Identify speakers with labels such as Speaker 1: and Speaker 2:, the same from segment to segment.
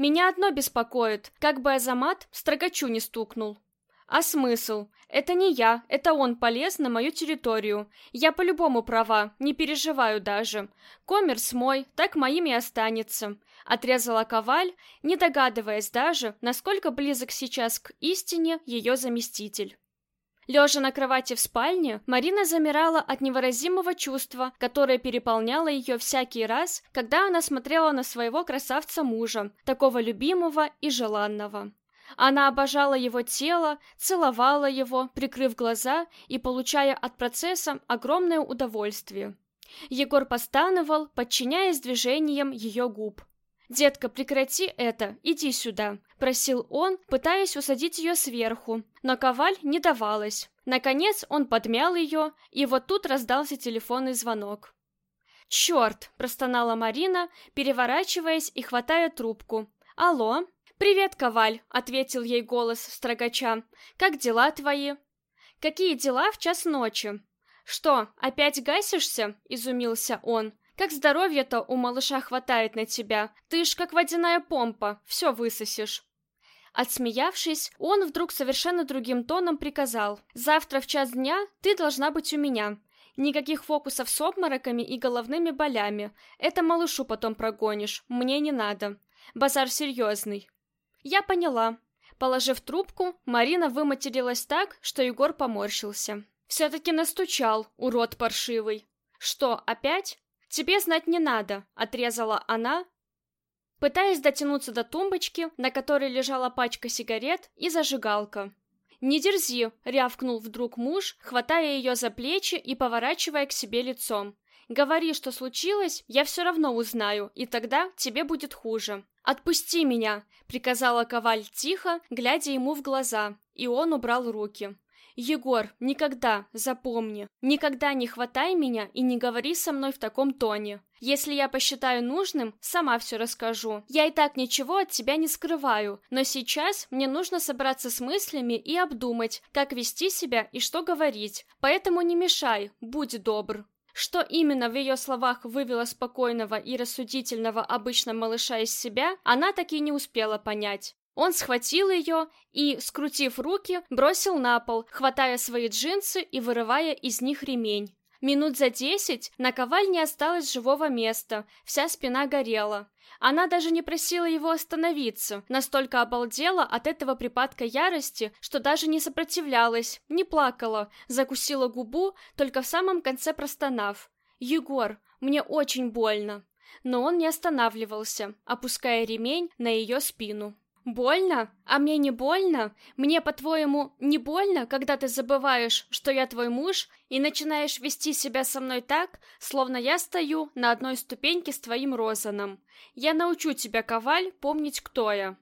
Speaker 1: Меня одно беспокоит, как бы Азамат строгачу не стукнул. А смысл? Это не я, это он полез на мою территорию. Я по-любому права, не переживаю даже. Коммерс мой, так моим и останется. Отрезала Коваль, не догадываясь даже, насколько близок сейчас к истине ее заместитель. Лежа на кровати в спальне, Марина замирала от невыразимого чувства, которое переполняло ее всякий раз, когда она смотрела на своего красавца-мужа, такого любимого и желанного. Она обожала его тело, целовала его, прикрыв глаза и получая от процесса огромное удовольствие. Егор постановал, подчиняясь движениям ее губ. «Детка, прекрати это, иди сюда», — просил он, пытаясь усадить ее сверху, но Коваль не давалась. Наконец он подмял ее, и вот тут раздался телефонный звонок. «Черт!» — простонала Марина, переворачиваясь и хватая трубку. «Алло?» «Привет, Коваль», — ответил ей голос строгача. «Как дела твои?» «Какие дела в час ночи?» «Что, опять гасишься?» — изумился он. «Как здоровья-то у малыша хватает на тебя? Ты ж как водяная помпа, все высосешь». Отсмеявшись, он вдруг совершенно другим тоном приказал. «Завтра в час дня ты должна быть у меня. Никаких фокусов с обмороками и головными болями. Это малышу потом прогонишь, мне не надо. Базар серьезный». Я поняла. Положив трубку, Марина выматерилась так, что Егор поморщился. Все-таки настучал, урод паршивый. Что, опять? Тебе знать не надо, отрезала она, пытаясь дотянуться до тумбочки, на которой лежала пачка сигарет и зажигалка. «Не дерзи!» — рявкнул вдруг муж, хватая ее за плечи и поворачивая к себе лицом. «Говори, что случилось, я все равно узнаю, и тогда тебе будет хуже». «Отпусти меня!» — приказала Коваль тихо, глядя ему в глаза, и он убрал руки. «Егор, никогда, запомни, никогда не хватай меня и не говори со мной в таком тоне. Если я посчитаю нужным, сама все расскажу. Я и так ничего от тебя не скрываю, но сейчас мне нужно собраться с мыслями и обдумать, как вести себя и что говорить. Поэтому не мешай, будь добр». Что именно в ее словах вывело спокойного и рассудительного обычно малыша из себя, она так и не успела понять. Он схватил ее и, скрутив руки, бросил на пол, хватая свои джинсы и вырывая из них ремень. Минут за десять на коваль не осталось живого места, вся спина горела. Она даже не просила его остановиться, настолько обалдела от этого припадка ярости, что даже не сопротивлялась, не плакала, закусила губу, только в самом конце простонав. «Егор, мне очень больно». Но он не останавливался, опуская ремень на ее спину. «Больно? А мне не больно? Мне, по-твоему, не больно, когда ты забываешь, что я твой муж, и начинаешь вести себя со мной так, словно я стою на одной ступеньке с твоим Розаном? Я научу тебя, Коваль, помнить, кто я».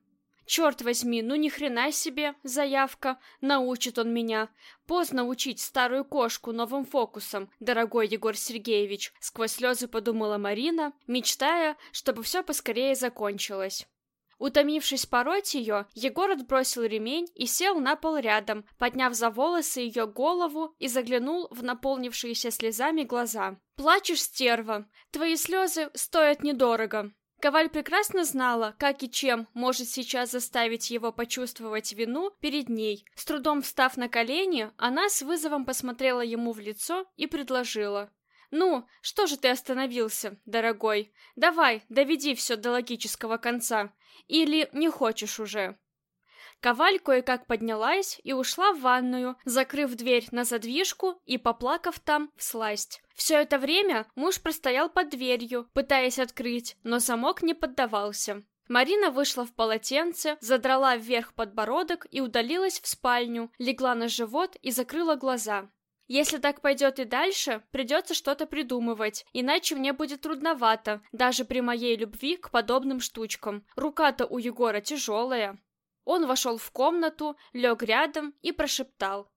Speaker 1: Черт возьми, ну ни хрена себе, заявка, научит он меня. Поздно учить старую кошку новым фокусом, дорогой Егор Сергеевич, сквозь слезы подумала Марина, мечтая, чтобы все поскорее закончилось. Утомившись пороть ее, Егор отбросил ремень и сел на пол рядом, подняв за волосы ее голову и заглянул в наполнившиеся слезами глаза. «Плачешь, стерва! Твои слезы стоят недорого!» Коваль прекрасно знала, как и чем может сейчас заставить его почувствовать вину перед ней. С трудом встав на колени, она с вызовом посмотрела ему в лицо и предложила. «Ну, что же ты остановился, дорогой? Давай, доведи все до логического конца. Или не хочешь уже?» Коваль кое-как поднялась и ушла в ванную, закрыв дверь на задвижку и поплакав там в сласть. Все это время муж простоял под дверью, пытаясь открыть, но замок не поддавался. Марина вышла в полотенце, задрала вверх подбородок и удалилась в спальню, легла на живот и закрыла глаза. Если так пойдет и дальше, придется что-то придумывать, иначе мне будет трудновато, даже при моей любви к подобным штучкам. Рука-то у Егора тяжелая. Он вошел в комнату, лег рядом и прошептал.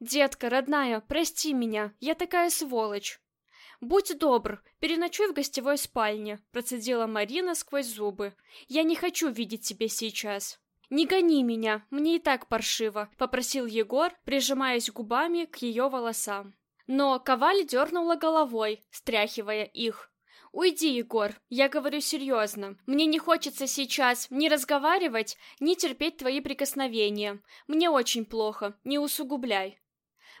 Speaker 1: «Детка, родная, прости меня, я такая сволочь». «Будь добр, переночуй в гостевой спальне», — процедила Марина сквозь зубы. «Я не хочу видеть тебя сейчас». «Не гони меня, мне и так паршиво», — попросил Егор, прижимаясь губами к ее волосам. Но Коваль дернула головой, стряхивая их. «Уйди, Егор, я говорю серьезно. Мне не хочется сейчас ни разговаривать, ни терпеть твои прикосновения. Мне очень плохо, не усугубляй».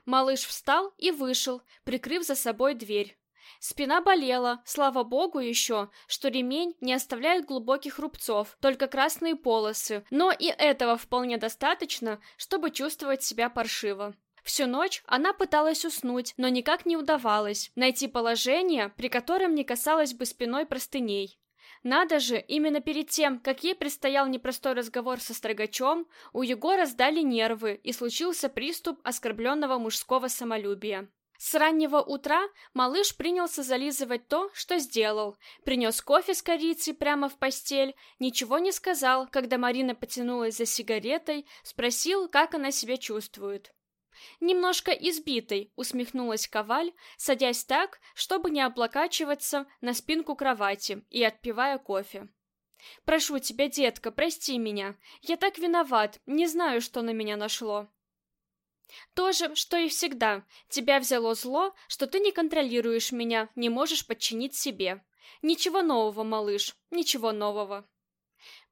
Speaker 1: Малыш встал и вышел, прикрыв за собой дверь. Спина болела, слава богу еще, что ремень не оставляет глубоких рубцов, только красные полосы, но и этого вполне достаточно, чтобы чувствовать себя паршиво. Всю ночь она пыталась уснуть, но никак не удавалось найти положение, при котором не касалась бы спиной простыней. Надо же, именно перед тем, как ей предстоял непростой разговор со строгачом, у Егора сдали нервы и случился приступ оскорбленного мужского самолюбия. С раннего утра малыш принялся зализывать то, что сделал. Принес кофе с корицей прямо в постель, ничего не сказал, когда Марина потянулась за сигаретой, спросил, как она себя чувствует. Немножко избитой, усмехнулась Коваль, садясь так, чтобы не облокачиваться на спинку кровати и отпивая кофе. Прошу тебя, детка, прости меня. Я так виноват, не знаю, что на меня нашло. То же, что и всегда. Тебя взяло зло, что ты не контролируешь меня, не можешь подчинить себе. Ничего нового, малыш, ничего нового.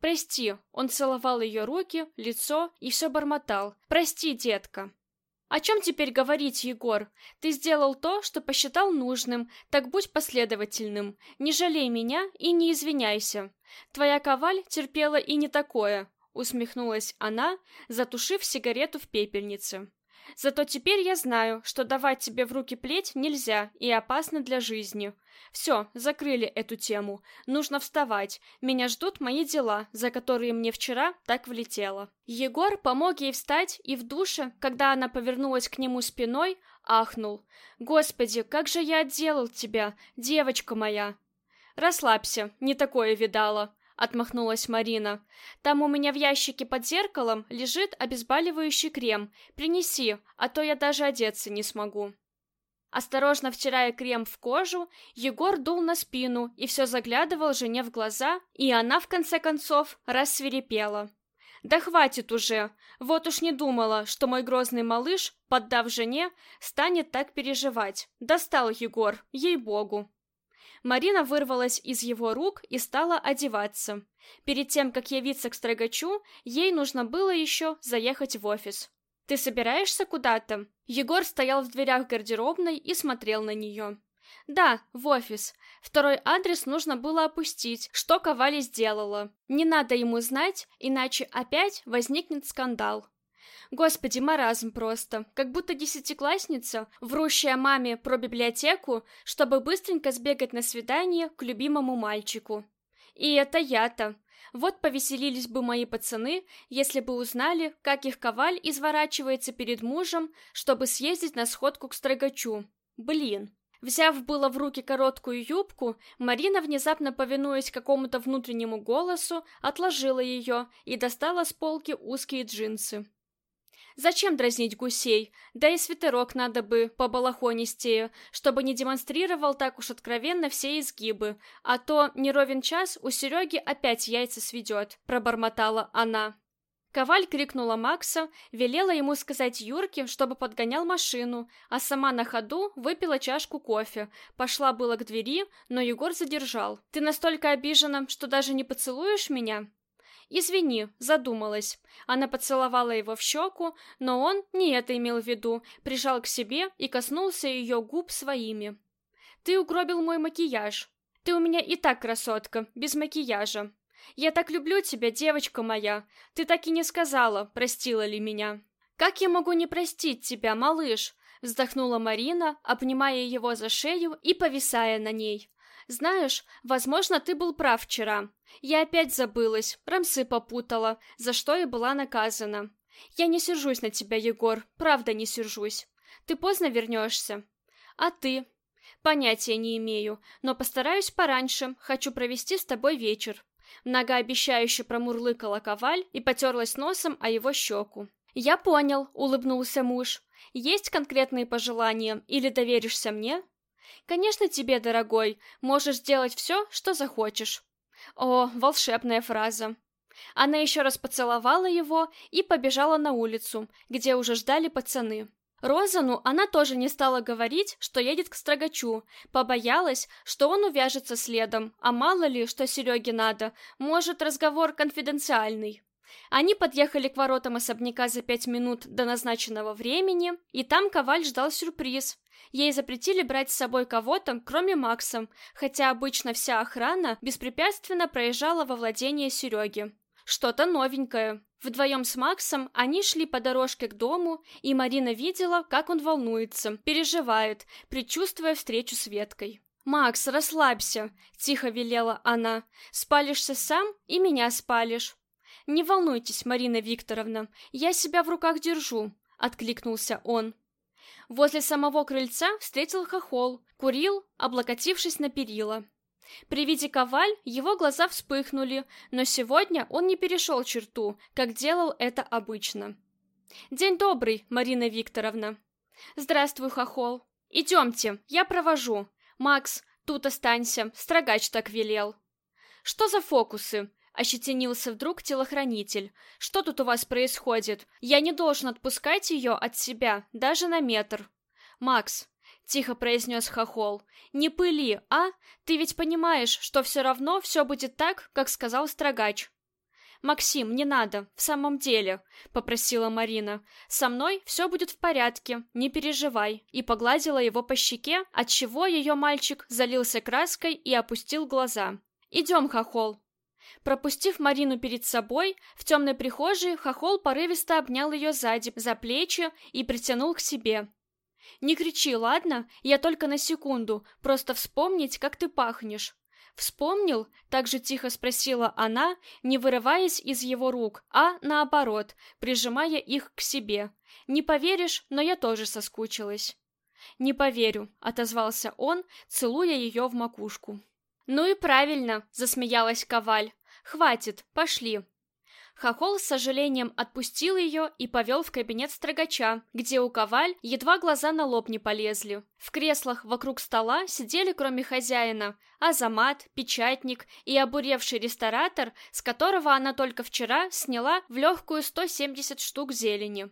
Speaker 1: Прости, он целовал ее руки, лицо и все бормотал. Прости, детка. О чем теперь говорить, Егор? Ты сделал то, что посчитал нужным, так будь последовательным. Не жалей меня и не извиняйся. Твоя коваль терпела и не такое, усмехнулась она, затушив сигарету в пепельнице. Зато теперь я знаю, что давать тебе в руки плеть нельзя и опасно для жизни. Все, закрыли эту тему. Нужно вставать. Меня ждут мои дела, за которые мне вчера так влетело. Егор помог ей встать и в душе, когда она повернулась к нему спиной, ахнул. Господи, как же я отделал тебя, девочка моя. Расслабься, не такое видала. — отмахнулась Марина. «Там у меня в ящике под зеркалом лежит обезболивающий крем. Принеси, а то я даже одеться не смогу». Осторожно втирая крем в кожу, Егор дул на спину и все заглядывал жене в глаза, и она, в конце концов, рассверепела. «Да хватит уже! Вот уж не думала, что мой грозный малыш, поддав жене, станет так переживать. Достал Егор, ей-богу!» Марина вырвалась из его рук и стала одеваться. Перед тем, как явиться к строгачу, ей нужно было еще заехать в офис. «Ты собираешься куда-то?» Егор стоял в дверях гардеробной и смотрел на нее. «Да, в офис. Второй адрес нужно было опустить, что Ковали сделала. Не надо ему знать, иначе опять возникнет скандал». Господи, маразм просто. Как будто десятиклассница, врущая маме про библиотеку, чтобы быстренько сбегать на свидание к любимому мальчику. И это я-то. Вот повеселились бы мои пацаны, если бы узнали, как их коваль изворачивается перед мужем, чтобы съездить на сходку к строгачу. Блин. Взяв было в руки короткую юбку, Марина, внезапно повинуясь какому-то внутреннему голосу, отложила ее и достала с полки узкие джинсы. Зачем дразнить гусей? Да и свитерок надо бы побалахонистее, чтобы не демонстрировал так уж откровенно все изгибы, а то не ровен час у Сереги опять яйца сведет, пробормотала она. Коваль крикнула Макса, велела ему сказать Юрке, чтобы подгонял машину, а сама на ходу выпила чашку кофе, пошла было к двери, но Егор задержал. «Ты настолько обижена, что даже не поцелуешь меня?» «Извини, задумалась». Она поцеловала его в щеку, но он не это имел в виду, прижал к себе и коснулся ее губ своими. «Ты угробил мой макияж. Ты у меня и так красотка, без макияжа. Я так люблю тебя, девочка моя. Ты так и не сказала, простила ли меня». «Как я могу не простить тебя, малыш?» вздохнула Марина, обнимая его за шею и повисая на ней. Знаешь, возможно, ты был прав вчера. Я опять забылась, рамсы попутала, за что и была наказана. Я не сержусь на тебя, Егор, правда не сержусь. Ты поздно вернешься. А ты? Понятия не имею, но постараюсь пораньше, хочу провести с тобой вечер. Многообещающе промурлыкала коваль и потерлась носом о его щеку. «Я понял», — улыбнулся муж. «Есть конкретные пожелания или доверишься мне?» Конечно, тебе, дорогой, можешь сделать все, что захочешь. О, волшебная фраза. Она еще раз поцеловала его и побежала на улицу, где уже ждали пацаны. Розану она тоже не стала говорить, что едет к Строгачу, побоялась, что он увяжется следом, а мало ли, что Сереге надо, может, разговор конфиденциальный. Они подъехали к воротам особняка за пять минут до назначенного времени, и там Коваль ждал сюрприз. Ей запретили брать с собой кого-то, кроме Макса, хотя обычно вся охрана беспрепятственно проезжала во владение Сереги. Что-то новенькое. Вдвоем с Максом они шли по дорожке к дому, и Марина видела, как он волнуется, переживает, предчувствуя встречу с Веткой. «Макс, расслабься», — тихо велела она. «Спалишься сам, и меня спалишь». «Не волнуйтесь, Марина Викторовна, я себя в руках держу», — откликнулся он. Возле самого крыльца встретил хохол, курил, облокотившись на перила. При виде коваль его глаза вспыхнули, но сегодня он не перешел черту, как делал это обычно. «День добрый, Марина Викторовна!» «Здравствуй, хохол!» «Идемте, я провожу!» «Макс, тут останься, строгач так велел!» «Что за фокусы?» Ощетинился вдруг телохранитель. «Что тут у вас происходит? Я не должен отпускать ее от себя, даже на метр». «Макс», — тихо произнес Хохол, — «не пыли, а? Ты ведь понимаешь, что все равно все будет так, как сказал Строгач». «Максим, не надо, в самом деле», — попросила Марина. «Со мной все будет в порядке, не переживай», и погладила его по щеке, отчего ее мальчик залился краской и опустил глаза. «Идем, Хохол, Пропустив Марину перед собой, в темной прихожей Хохол порывисто обнял ее сзади за плечи и притянул к себе. «Не кричи, ладно? Я только на секунду, просто вспомнить, как ты пахнешь». «Вспомнил?» — так же тихо спросила она, не вырываясь из его рук, а, наоборот, прижимая их к себе. «Не поверишь, но я тоже соскучилась». «Не поверю», — отозвался он, целуя ее в макушку. «Ну и правильно», — засмеялась Коваль. «Хватит, пошли». Хохол с сожалением отпустил ее и повел в кабинет строгача, где у Коваль едва глаза на лоб не полезли. В креслах вокруг стола сидели, кроме хозяина, Азамат, печатник и обуревший ресторатор, с которого она только вчера сняла в легкую 170 штук зелени.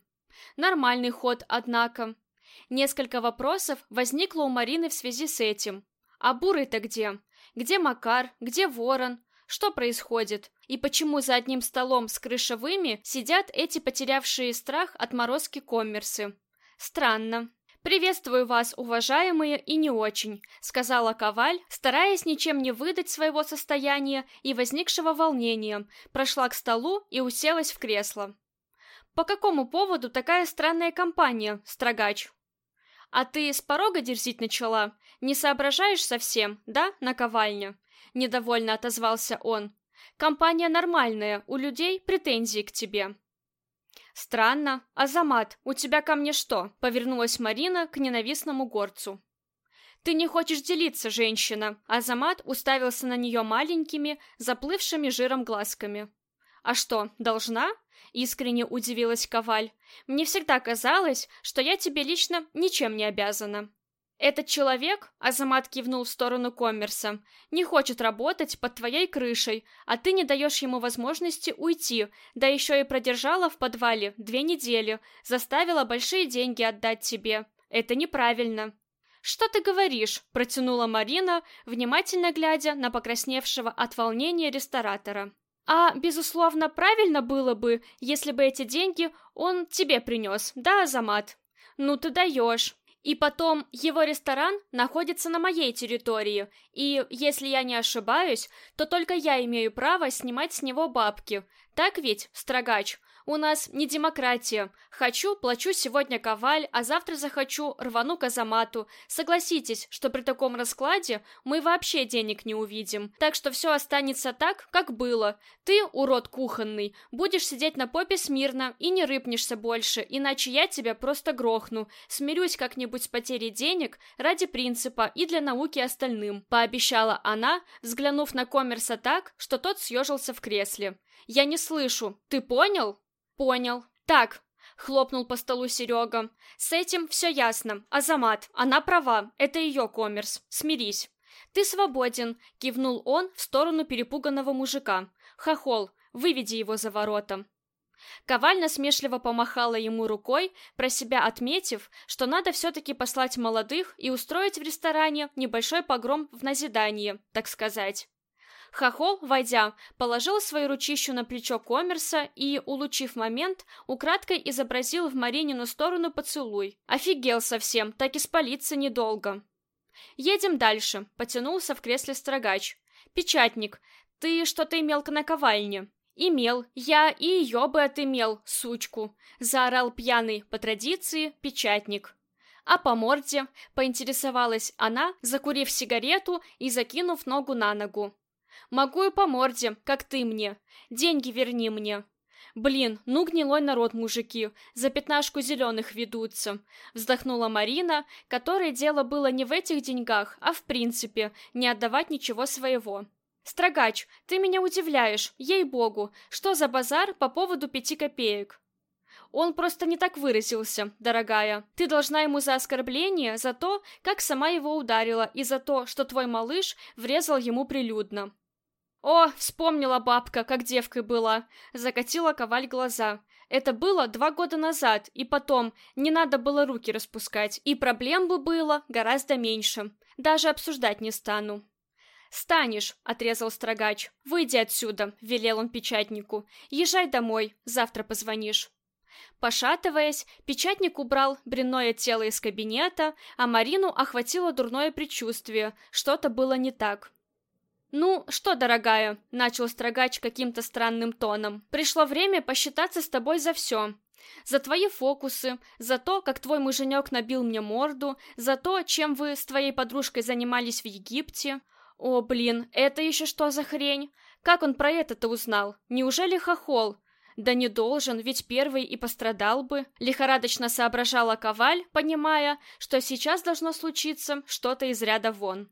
Speaker 1: Нормальный ход, однако. Несколько вопросов возникло у Марины в связи с этим. А бурый-то где? Где Макар? Где Ворон? Что происходит? И почему за одним столом с крышевыми сидят эти потерявшие страх от морозки коммерсы? Странно. «Приветствую вас, уважаемые, и не очень», — сказала Коваль, стараясь ничем не выдать своего состояния и возникшего волнения, прошла к столу и уселась в кресло. «По какому поводу такая странная компания, строгач?» «А ты с порога дерзить начала? Не соображаешь совсем, да, наковальня?» Недовольно отозвался он. «Компания нормальная, у людей претензии к тебе». «Странно. Азамат, у тебя ко мне что?» Повернулась Марина к ненавистному горцу. «Ты не хочешь делиться, женщина!» Азамат уставился на нее маленькими, заплывшими жиром глазками. «А что, должна?» — искренне удивилась Коваль. «Мне всегда казалось, что я тебе лично ничем не обязана». «Этот человек», — Азамат кивнул в сторону коммерса, — «не хочет работать под твоей крышей, а ты не даешь ему возможности уйти, да еще и продержала в подвале две недели, заставила большие деньги отдать тебе. Это неправильно». «Что ты говоришь?» — протянула Марина, внимательно глядя на покрасневшего от волнения ресторатора. А, безусловно, правильно было бы, если бы эти деньги он тебе принес, да, Азамат? Ну ты даешь. И потом, его ресторан находится на моей территории, и, если я не ошибаюсь, то только я имею право снимать с него бабки. Так ведь, строгач? У нас не демократия. Хочу, плачу сегодня коваль, а завтра захочу, рвану казамату. Согласитесь, что при таком раскладе мы вообще денег не увидим. Так что все останется так, как было. Ты, урод кухонный, будешь сидеть на попе смирно и не рыпнешься больше, иначе я тебя просто грохну. Смирюсь как-нибудь с потерей денег ради принципа и для науки остальным, пообещала она, взглянув на коммерса так, что тот съежился в кресле. Я не слышу. Ты понял? Понял. Так, хлопнул по столу Серега. С этим все ясно. Азамат, она права. Это ее коммерс. Смирись. Ты свободен, кивнул он в сторону перепуганного мужика. Хохол, выведи его за ворота. Коваль насмешливо помахала ему рукой, про себя отметив, что надо все-таки послать молодых и устроить в ресторане небольшой погром в назидание, так сказать. Хохол, войдя, положил свою ручищу на плечо Коммерса и, улучив момент, украдкой изобразил в Маринину сторону поцелуй. Офигел совсем, так и спалиться недолго. «Едем дальше», — потянулся в кресле строгач. «Печатник, ты что-то имел к наковальне?» «Имел. Я и ее бы отымел, сучку», — заорал пьяный, по традиции, печатник. А по морде поинтересовалась она, закурив сигарету и закинув ногу на ногу. Могу и по морде, как ты мне. Деньги верни мне. Блин, ну гнилой народ, мужики, за пятнашку зеленых ведутся. Вздохнула Марина, которой дело было не в этих деньгах, а в принципе, не отдавать ничего своего. «Строгач, ты меня удивляешь, ей-богу, что за базар по поводу пяти копеек?» Он просто не так выразился, дорогая. Ты должна ему за оскорбление, за то, как сама его ударила, и за то, что твой малыш врезал ему прилюдно. «О, вспомнила бабка, как девкой была!» Закатила коваль глаза. Это было два года назад, и потом не надо было руки распускать, и проблем бы было гораздо меньше. Даже обсуждать не стану. «Станешь», — отрезал строгач. «Выйди отсюда», — велел он печатнику. «Езжай домой, завтра позвонишь». Пошатываясь, печатник убрал бренное тело из кабинета, а Марину охватило дурное предчувствие, что-то было не так. «Ну, что, дорогая?» — начал строгач каким-то странным тоном. «Пришло время посчитаться с тобой за все. За твои фокусы, за то, как твой муженек набил мне морду, за то, чем вы с твоей подружкой занимались в Египте. О, блин, это еще что за хрень? Как он про это-то узнал? Неужели хохол? Да не должен, ведь первый и пострадал бы. Лихорадочно соображала Коваль, понимая, что сейчас должно случиться что-то из ряда вон.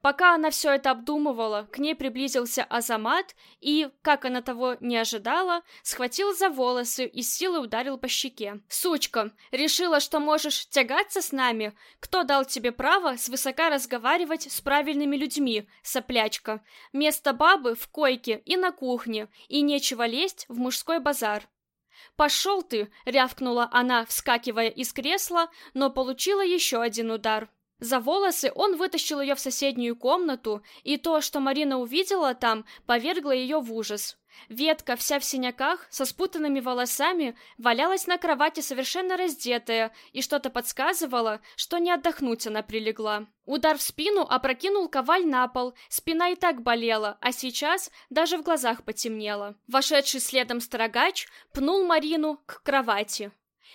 Speaker 1: Пока она все это обдумывала, к ней приблизился Азамат и, как она того не ожидала, схватил за волосы и силой ударил по щеке. «Сучка, решила, что можешь тягаться с нами? Кто дал тебе право свысока разговаривать с правильными людьми, соплячка? Место бабы в койке и на кухне, и нечего лезть в мужской базар». «Пошел ты!» — рявкнула она, вскакивая из кресла, но получила еще один удар. За волосы он вытащил ее в соседнюю комнату, и то, что Марина увидела там, повергло ее в ужас. Ветка, вся в синяках, со спутанными волосами, валялась на кровати совершенно раздетая, и что-то подсказывало, что не отдохнуть она прилегла. Удар в спину опрокинул коваль на пол, спина и так болела, а сейчас даже в глазах потемнело. Вошедший следом строгач пнул Марину к кровати.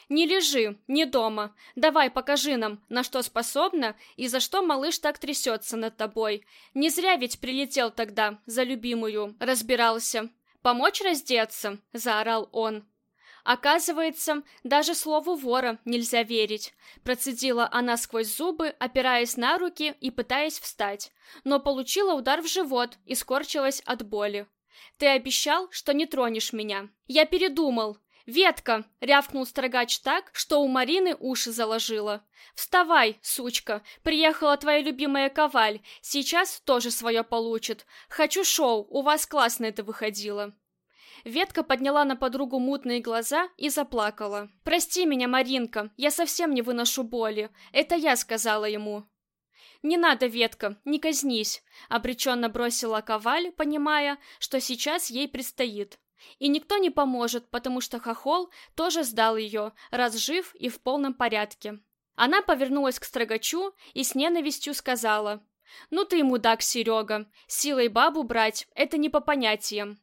Speaker 1: Не лежи, не дома. Давай, покажи нам, на что способна и за что малыш так трясется над тобой. Не зря ведь прилетел тогда за любимую, разбирался. Помочь раздеться? заорал он. Оказывается, даже слову вора нельзя верить. Процедила она сквозь зубы, опираясь на руки и пытаясь встать, но получила удар в живот и скорчилась от боли. Ты обещал, что не тронешь меня. Я передумал, «Ветка!» — рявкнул строгач так, что у Марины уши заложило. «Вставай, сучка! Приехала твоя любимая коваль. Сейчас тоже свое получит. Хочу шоу, у вас классно это выходило». Ветка подняла на подругу мутные глаза и заплакала. «Прости меня, Маринка, я совсем не выношу боли. Это я сказала ему». «Не надо, Ветка, не казнись», — обреченно бросила Коваль, понимая, что сейчас ей предстоит. И никто не поможет, потому что Хохол тоже сдал ее, раз жив и в полном порядке. Она повернулась к строгачу и с ненавистью сказала, «Ну ты мудак, Серега, силой бабу брать — это не по понятиям.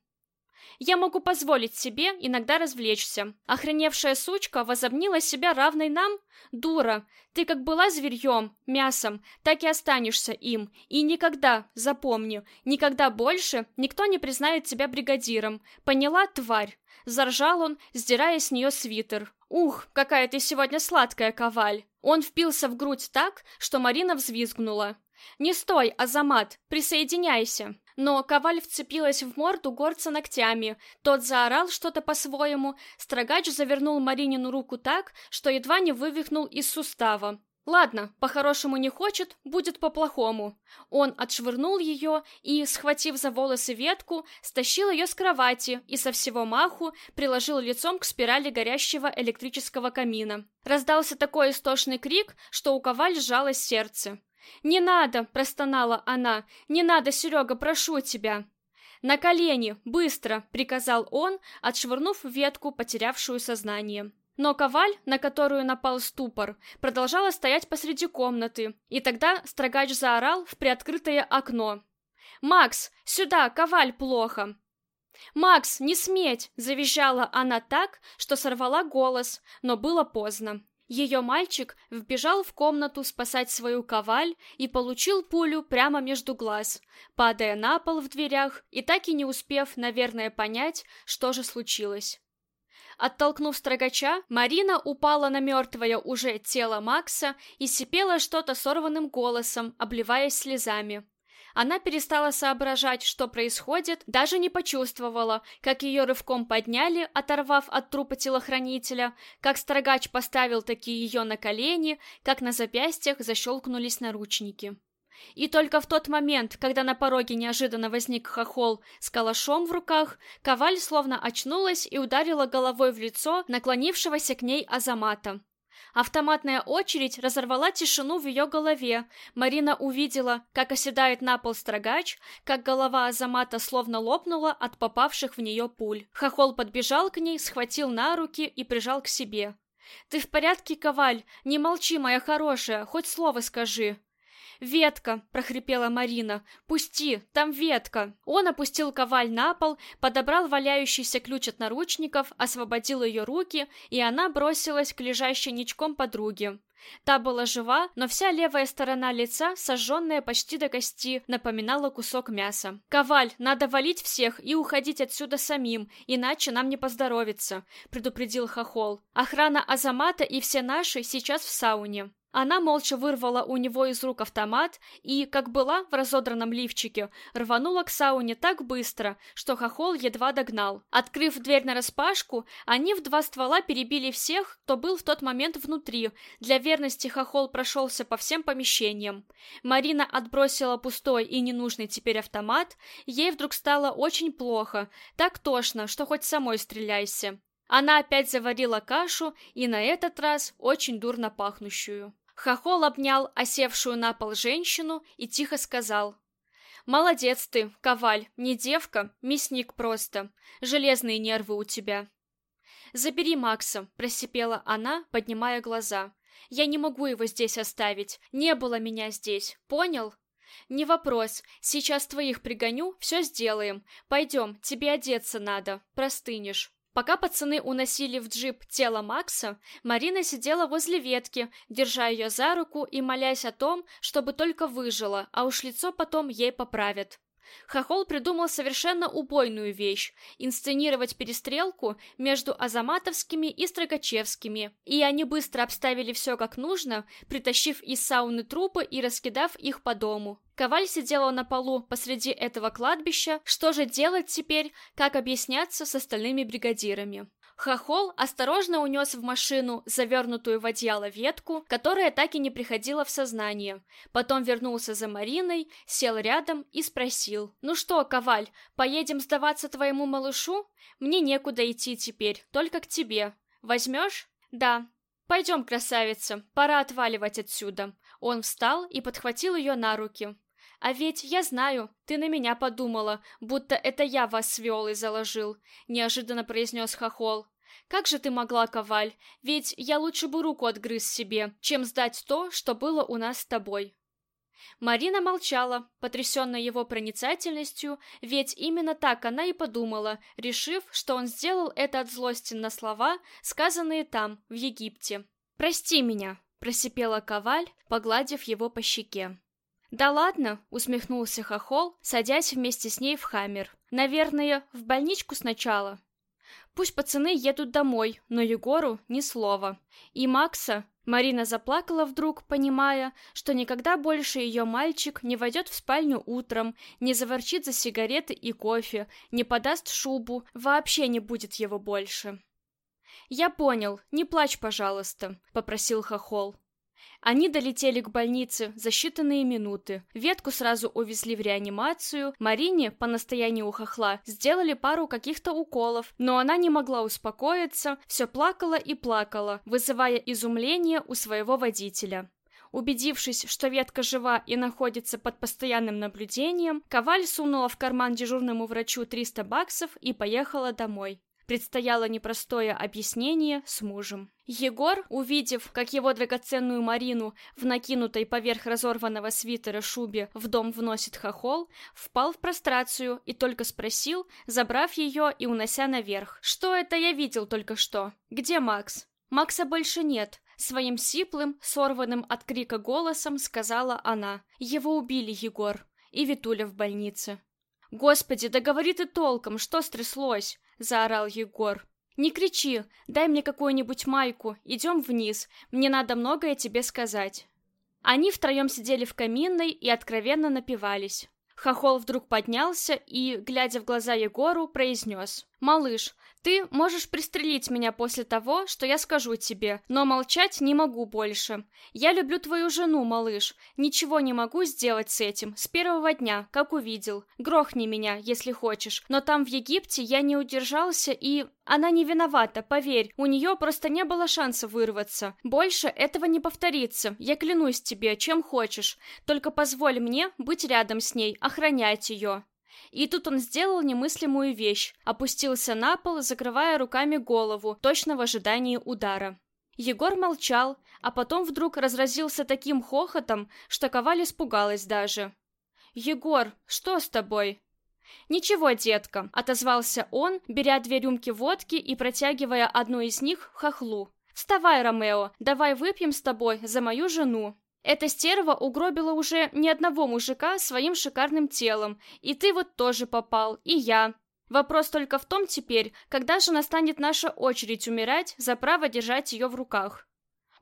Speaker 1: Я могу позволить себе иногда развлечься. Охреневшая сучка возомнила себя равной нам? Дура, ты как была зверьем, мясом, так и останешься им. И никогда, запомни, никогда больше никто не признает тебя бригадиром. Поняла, тварь? Заржал он, сдирая с нее свитер. «Ух, какая ты сегодня сладкая, коваль!» Он впился в грудь так, что Марина взвизгнула. «Не стой, Азамат, присоединяйся!» Но Коваль вцепилась в морду горца ногтями. Тот заорал что-то по-своему. Строгач завернул Маринину руку так, что едва не вывихнул из сустава. Ладно, по-хорошему не хочет, будет по-плохому. Он отшвырнул ее и, схватив за волосы ветку, стащил ее с кровати и со всего маху приложил лицом к спирали горящего электрического камина. Раздался такой истошный крик, что у Коваль сжалось сердце. «Не надо!» – простонала она. «Не надо, Серега, прошу тебя!» «На колени! Быстро!» — приказал он, отшвырнув ветку, потерявшую сознание. Но коваль, на которую напал ступор, продолжала стоять посреди комнаты, и тогда строгач заорал в приоткрытое окно. «Макс, сюда, коваль плохо!» «Макс, не сметь!» — завизжала она так, что сорвала голос, но было поздно. Ее мальчик вбежал в комнату спасать свою коваль и получил пулю прямо между глаз, падая на пол в дверях и так и не успев, наверное, понять, что же случилось. Оттолкнув строгача, Марина упала на мертвое уже тело Макса и сипела что-то сорванным голосом, обливаясь слезами. Она перестала соображать, что происходит, даже не почувствовала, как ее рывком подняли, оторвав от трупа телохранителя, как строгач поставил такие ее на колени, как на запястьях защелкнулись наручники. И только в тот момент, когда на пороге неожиданно возник хохол с калашом в руках, Коваль словно очнулась и ударила головой в лицо наклонившегося к ней Азамата. Автоматная очередь разорвала тишину в ее голове. Марина увидела, как оседает на пол строгач, как голова Азамата словно лопнула от попавших в нее пуль. Хохол подбежал к ней, схватил на руки и прижал к себе. «Ты в порядке, Коваль? Не молчи, моя хорошая, хоть слово скажи!» «Ветка!» — прохрипела Марина. «Пусти! Там ветка!» Он опустил коваль на пол, подобрал валяющийся ключ от наручников, освободил ее руки, и она бросилась к лежащей ничком подруге. Та была жива, но вся левая сторона лица, сожженная почти до кости, напоминала кусок мяса. «Коваль, надо валить всех и уходить отсюда самим, иначе нам не поздоровится», — предупредил Хохол. «Охрана Азамата и все наши сейчас в сауне». Она молча вырвала у него из рук автомат и, как была в разодранном лифчике, рванула к сауне так быстро, что хохол едва догнал. Открыв дверь нараспашку, они в два ствола перебили всех, кто был в тот момент внутри. Для верности хохол прошелся по всем помещениям. Марина отбросила пустой и ненужный теперь автомат. Ей вдруг стало очень плохо, так тошно, что хоть самой стреляйся. Она опять заварила кашу, и на этот раз очень дурно пахнущую. Хохол обнял осевшую на пол женщину и тихо сказал. «Молодец ты, Коваль, не девка, мясник просто. Железные нервы у тебя». «Забери Макса», — просипела она, поднимая глаза. «Я не могу его здесь оставить. Не было меня здесь. Понял?» «Не вопрос. Сейчас твоих пригоню, все сделаем. Пойдем, тебе одеться надо. Простынешь». Пока пацаны уносили в джип тело Макса, Марина сидела возле ветки, держа ее за руку и молясь о том, чтобы только выжила, а уж лицо потом ей поправят. Хохол придумал совершенно убойную вещь – инсценировать перестрелку между Азаматовскими и Строгачевскими, и они быстро обставили все как нужно, притащив из сауны трупы и раскидав их по дому. Коваль сидела на полу посреди этого кладбища, что же делать теперь, как объясняться с остальными бригадирами. Хохол осторожно унес в машину завернутую в одеяло ветку, которая так и не приходила в сознание. Потом вернулся за Мариной, сел рядом и спросил. «Ну что, Коваль, поедем сдаваться твоему малышу? Мне некуда идти теперь, только к тебе. Возьмешь?» «Да». «Пойдем, красавица, пора отваливать отсюда». Он встал и подхватил ее на руки. «А ведь я знаю, ты на меня подумала, будто это я вас свел и заложил», — неожиданно произнес Хохол. «Как же ты могла, Коваль? Ведь я лучше бы руку отгрыз себе, чем сдать то, что было у нас с тобой». Марина молчала, потрясенная его проницательностью, ведь именно так она и подумала, решив, что он сделал это от злости на слова, сказанные там, в Египте. «Прости меня», — просипела Коваль, погладив его по щеке. «Да ладно», — усмехнулся Хохол, садясь вместе с ней в хаммер. «Наверное, в больничку сначала?» «Пусть пацаны едут домой, но Егору ни слова. И Макса...» Марина заплакала вдруг, понимая, что никогда больше ее мальчик не войдет в спальню утром, не заворчит за сигареты и кофе, не подаст шубу, вообще не будет его больше. «Я понял, не плачь, пожалуйста», — попросил Хохол. Они долетели к больнице за считанные минуты. Ветку сразу увезли в реанимацию. Марине, по настоянию хохла, сделали пару каких-то уколов, но она не могла успокоиться, все плакала и плакала, вызывая изумление у своего водителя. Убедившись, что ветка жива и находится под постоянным наблюдением, Коваль сунула в карман дежурному врачу 300 баксов и поехала домой. Предстояло непростое объяснение с мужем. Егор, увидев, как его драгоценную Марину в накинутой поверх разорванного свитера шубе в дом вносит хохол, впал в прострацию и только спросил, забрав ее и унося наверх. «Что это я видел только что? Где Макс?» «Макса больше нет», — своим сиплым, сорванным от крика голосом сказала она. «Его убили, Егор, и Витуля в больнице». «Господи, да говори ты толком, что стряслось?» — заорал Егор. «Не кричи, дай мне какую-нибудь майку, идем вниз, мне надо многое тебе сказать». Они втроем сидели в каминной и откровенно напивались. Хохол вдруг поднялся и, глядя в глаза Егору, произнес. «Малыш, ты можешь пристрелить меня после того, что я скажу тебе, но молчать не могу больше. Я люблю твою жену, малыш. Ничего не могу сделать с этим, с первого дня, как увидел. Грохни меня, если хочешь. Но там в Египте я не удержался и... Она не виновата, поверь. У нее просто не было шанса вырваться. Больше этого не повторится. Я клянусь тебе, чем хочешь. Только позволь мне быть рядом с ней, охранять ее. И тут он сделал немыслимую вещь, опустился на пол, закрывая руками голову, точно в ожидании удара. Егор молчал, а потом вдруг разразился таким хохотом, что Коваль испугалась даже. «Егор, что с тобой?» «Ничего, детка», — отозвался он, беря две рюмки водки и протягивая одну из них хохлу. «Вставай, Ромео, давай выпьем с тобой за мою жену». Эта стерва угробила уже ни одного мужика своим шикарным телом, и ты вот тоже попал, и я. Вопрос только в том теперь, когда же настанет наша очередь умирать за право держать ее в руках.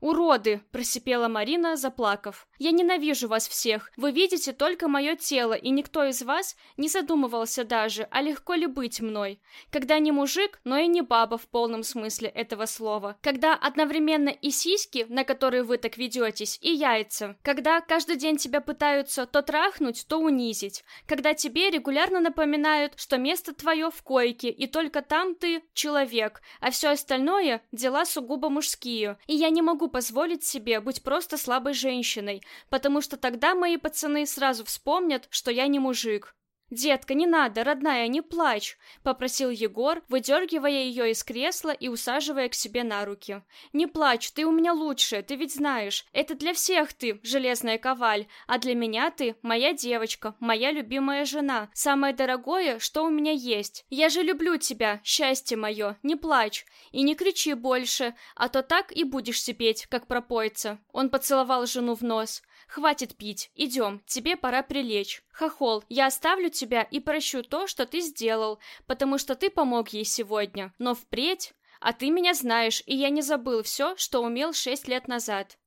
Speaker 1: «Уроды!» – просипела Марина, заплакав. «Я ненавижу вас всех. Вы видите только мое тело, и никто из вас не задумывался даже, а легко ли быть мной. Когда не мужик, но и не баба в полном смысле этого слова. Когда одновременно и сиськи, на которые вы так ведетесь, и яйца. Когда каждый день тебя пытаются то трахнуть, то унизить. Когда тебе регулярно напоминают, что место твое в койке, и только там ты человек, а все остальное – дела сугубо мужские. И я не могу позволить себе быть просто слабой женщиной, потому что тогда мои пацаны сразу вспомнят, что я не мужик. «Детка, не надо, родная, не плачь», — попросил Егор, выдергивая ее из кресла и усаживая к себе на руки. «Не плачь, ты у меня лучшая, ты ведь знаешь. Это для всех ты, железная коваль, а для меня ты моя девочка, моя любимая жена, самое дорогое, что у меня есть. Я же люблю тебя, счастье мое, не плачь и не кричи больше, а то так и будешь сипеть, как пропойца». Он поцеловал жену в нос. «Хватит пить, идем, тебе пора прилечь. Хохол, я оставлю тебя и прощу то, что ты сделал, потому что ты помог ей сегодня, но впредь... А ты меня знаешь, и я не забыл все, что умел шесть лет назад».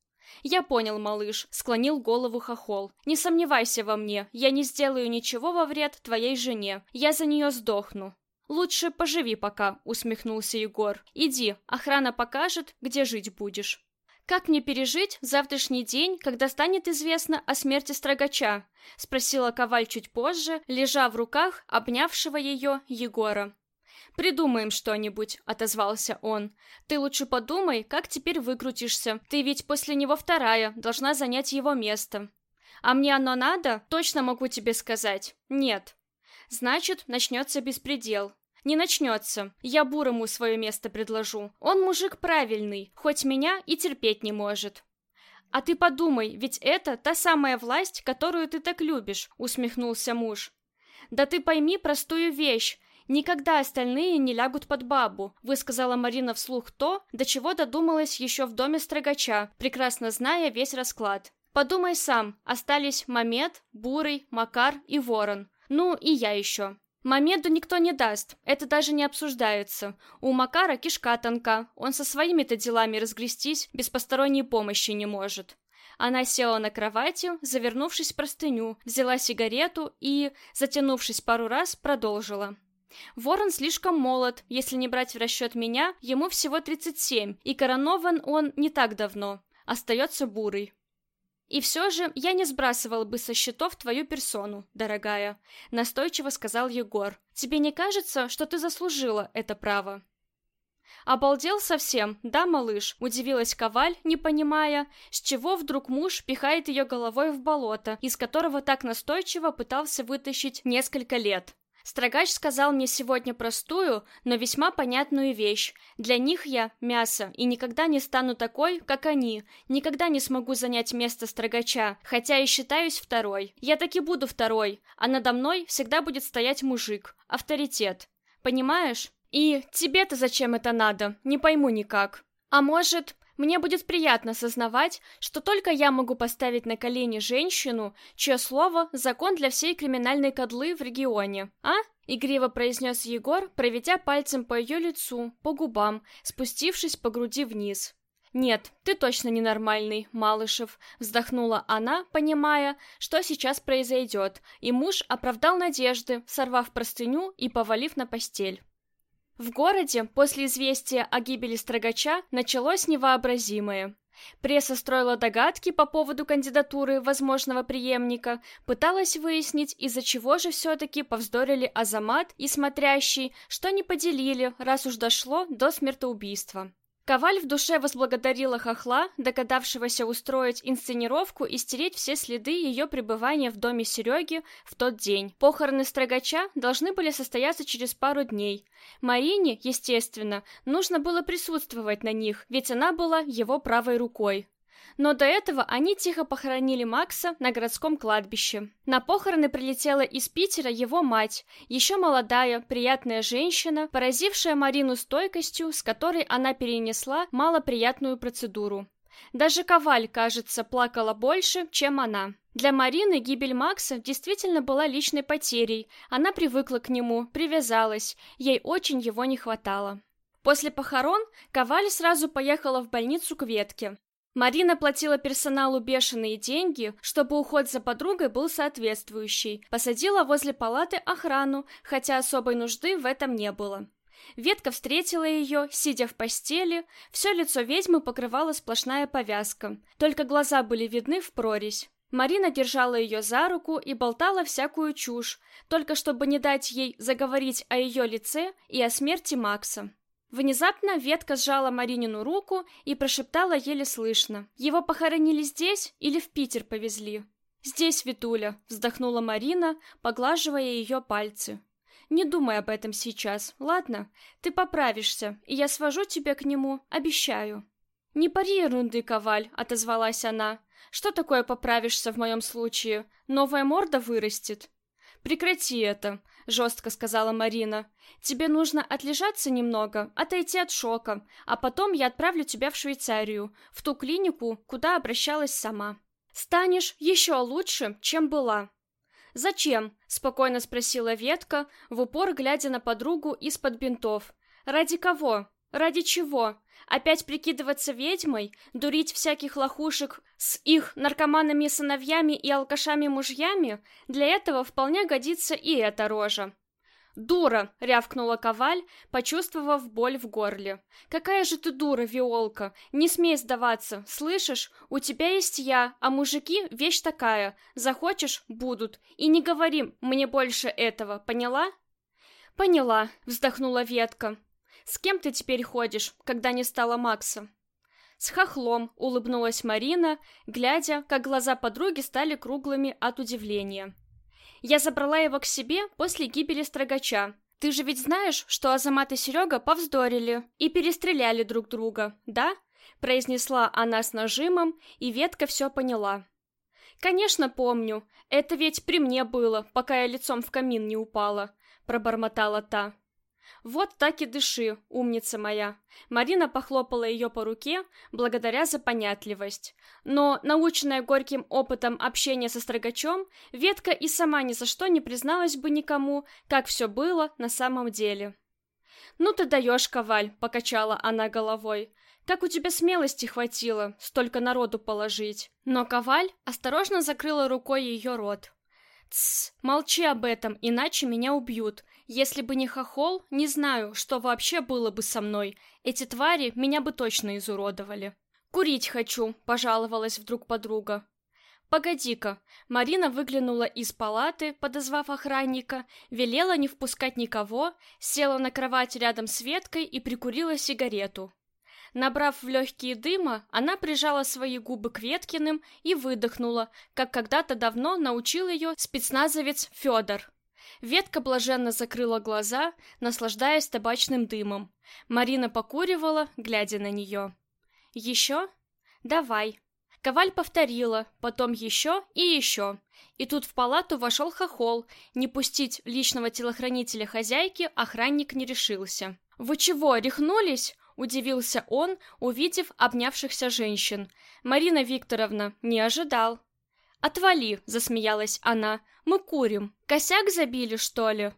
Speaker 1: «Я понял, малыш», — склонил голову Хохол. «Не сомневайся во мне, я не сделаю ничего во вред твоей жене. Я за нее сдохну». «Лучше поживи пока», — усмехнулся Егор. «Иди, охрана покажет, где жить будешь». «Как мне пережить завтрашний день, когда станет известно о смерти строгача?» — спросила Коваль чуть позже, лежа в руках обнявшего ее Егора. «Придумаем что-нибудь», — отозвался он. «Ты лучше подумай, как теперь выкрутишься. Ты ведь после него вторая, должна занять его место». «А мне оно надо? Точно могу тебе сказать. Нет». «Значит, начнется беспредел. Не начнется. Я Бурому свое место предложу. Он мужик правильный, хоть меня и терпеть не может. А ты подумай, ведь это та самая власть, которую ты так любишь, усмехнулся муж. Да ты пойми простую вещь. Никогда остальные не лягут под бабу, высказала Марина вслух то, до чего додумалась еще в доме строгача, прекрасно зная весь расклад. Подумай сам, остались Мамед, Бурый, Макар и Ворон. Ну, и я еще. Мамеду никто не даст, это даже не обсуждается. У Макара кишка тонка, он со своими-то делами разгрестись без посторонней помощи не может. Она села на кровати, завернувшись в простыню, взяла сигарету и, затянувшись пару раз, продолжила. Ворон слишком молод, если не брать в расчет меня, ему всего 37, и коронован он не так давно. Остается бурый. И все же я не сбрасывал бы со счетов твою персону, дорогая, настойчиво сказал Егор. Тебе не кажется, что ты заслужила это право? «Обалдел совсем, да, малыш?» – удивилась Коваль, не понимая, с чего вдруг муж пихает ее головой в болото, из которого так настойчиво пытался вытащить несколько лет. Строгач сказал мне сегодня простую, но весьма понятную вещь. Для них я – мясо, и никогда не стану такой, как они. Никогда не смогу занять место строгача, хотя и считаюсь второй. Я таки буду второй, а надо мной всегда будет стоять мужик, авторитет. Понимаешь? И тебе-то зачем это надо? Не пойму никак. А может, мне будет приятно сознавать, что только я могу поставить на колени женщину, чье слово – закон для всей криминальной кодлы в регионе, а? Игриво произнес Егор, проведя пальцем по ее лицу, по губам, спустившись по груди вниз. «Нет, ты точно ненормальный, Малышев», — вздохнула она, понимая, что сейчас произойдет, и муж оправдал надежды, сорвав простыню и повалив на постель. В городе после известия о гибели Строгача началось невообразимое. Пресса строила догадки по поводу кандидатуры возможного преемника, пыталась выяснить, из-за чего же все-таки повздорили Азамат и смотрящий, что не поделили, раз уж дошло до смертоубийства. Коваль в душе возблагодарила хохла, догадавшегося устроить инсценировку и стереть все следы ее пребывания в доме Сереги в тот день. Похороны Строгача должны были состояться через пару дней. Марине, естественно, нужно было присутствовать на них, ведь она была его правой рукой. Но до этого они тихо похоронили Макса на городском кладбище. На похороны прилетела из Питера его мать, еще молодая, приятная женщина, поразившая Марину стойкостью, с которой она перенесла малоприятную процедуру. Даже Коваль, кажется, плакала больше, чем она. Для Марины гибель Макса действительно была личной потерей. Она привыкла к нему, привязалась, ей очень его не хватало. После похорон Коваль сразу поехала в больницу к Ветке. Марина платила персоналу бешеные деньги, чтобы уход за подругой был соответствующий. Посадила возле палаты охрану, хотя особой нужды в этом не было. Ветка встретила ее, сидя в постели, все лицо ведьмы покрывала сплошная повязка, только глаза были видны в прорезь. Марина держала ее за руку и болтала всякую чушь, только чтобы не дать ей заговорить о ее лице и о смерти Макса. Внезапно ветка сжала Маринину руку и прошептала еле слышно. «Его похоронили здесь или в Питер повезли?» «Здесь, Витуля», — вздохнула Марина, поглаживая ее пальцы. «Не думай об этом сейчас, ладно? Ты поправишься, и я свожу тебя к нему, обещаю». «Не пари ерунды, Коваль», — отозвалась она. «Что такое поправишься в моем случае? Новая морда вырастет?» «Прекрати это», — жестко сказала Марина. «Тебе нужно отлежаться немного, отойти от шока, а потом я отправлю тебя в Швейцарию, в ту клинику, куда обращалась сама. Станешь еще лучше, чем была». «Зачем?» — спокойно спросила Ветка, в упор глядя на подругу из-под бинтов. «Ради кого? Ради чего? Опять прикидываться ведьмой? Дурить всяких лохушек с их наркоманами сыновьями и алкашами-мужьями? Для этого вполне годится и эта рожа. «Дура!» — рявкнула Коваль, почувствовав боль в горле. «Какая же ты дура, Виолка! Не смей сдаваться, слышишь? У тебя есть я, а мужики — вещь такая. Захочешь — будут. И не говори мне больше этого, поняла?» «Поняла», — вздохнула Ветка. С кем ты теперь ходишь, когда не стало Макса?» С хохлом улыбнулась Марина, глядя, как глаза подруги стали круглыми от удивления. «Я забрала его к себе после гибели Строгача. Ты же ведь знаешь, что Азамат и Серега повздорили и перестреляли друг друга, да?» произнесла она с нажимом, и ветка все поняла. «Конечно, помню. Это ведь при мне было, пока я лицом в камин не упала», пробормотала та. «Вот так и дыши, умница моя!» Марина похлопала ее по руке, благодаря за понятливость. Но, наученная горьким опытом общения со строгачом, Ветка и сама ни за что не призналась бы никому, как все было на самом деле. «Ну ты даешь, Коваль!» — покачала она головой. «Как у тебя смелости хватило столько народу положить?» Но Коваль осторожно закрыла рукой ее рот. «Тссс, молчи об этом, иначе меня убьют. Если бы не хохол, не знаю, что вообще было бы со мной. Эти твари меня бы точно изуродовали. Курить хочу, пожаловалась вдруг подруга. Погоди-ка. Марина выглянула из палаты, подозвав охранника, велела не впускать никого, села на кровать рядом с Веткой и прикурила сигарету. Набрав в легкие дыма, она прижала свои губы к Веткиным и выдохнула, как когда-то давно научил ее спецназовец Федор. Ветка блаженно закрыла глаза, наслаждаясь табачным дымом. Марина покуривала, глядя на нее. «Еще? Давай». Коваль повторила, потом еще и еще. И тут в палату вошел хохол. Не пустить личного телохранителя хозяйки охранник не решился. «Вы чего, рехнулись?» — удивился он, увидев обнявшихся женщин. «Марина Викторовна, не ожидал». «Отвали!» — засмеялась она. «Мы курим. Косяк забили, что ли?»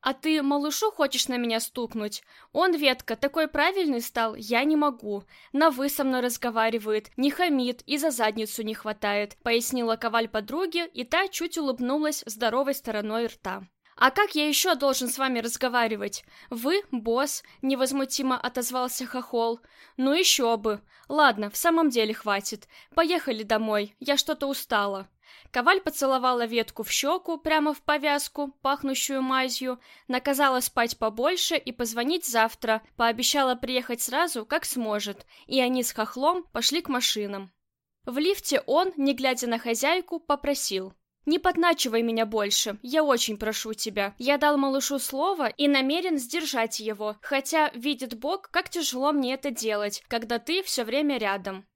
Speaker 1: «А ты малышу хочешь на меня стукнуть? Он, ветка, такой правильный стал, я не могу. На «вы» со мной разговаривает, не хамит и за задницу не хватает», — пояснила Коваль подруге, и та чуть улыбнулась здоровой стороной рта. «А как я еще должен с вами разговаривать? Вы, босс?» — невозмутимо отозвался Хохол. «Ну еще бы. Ладно, в самом деле хватит. Поехали домой, я что-то устала». Коваль поцеловала ветку в щеку, прямо в повязку, пахнущую мазью, наказала спать побольше и позвонить завтра, пообещала приехать сразу, как сможет, и они с хохлом пошли к машинам. В лифте он, не глядя на хозяйку, попросил. «Не подначивай меня больше, я очень прошу тебя. Я дал малышу слово и намерен сдержать его, хотя, видит Бог, как тяжело мне это делать, когда ты все время рядом».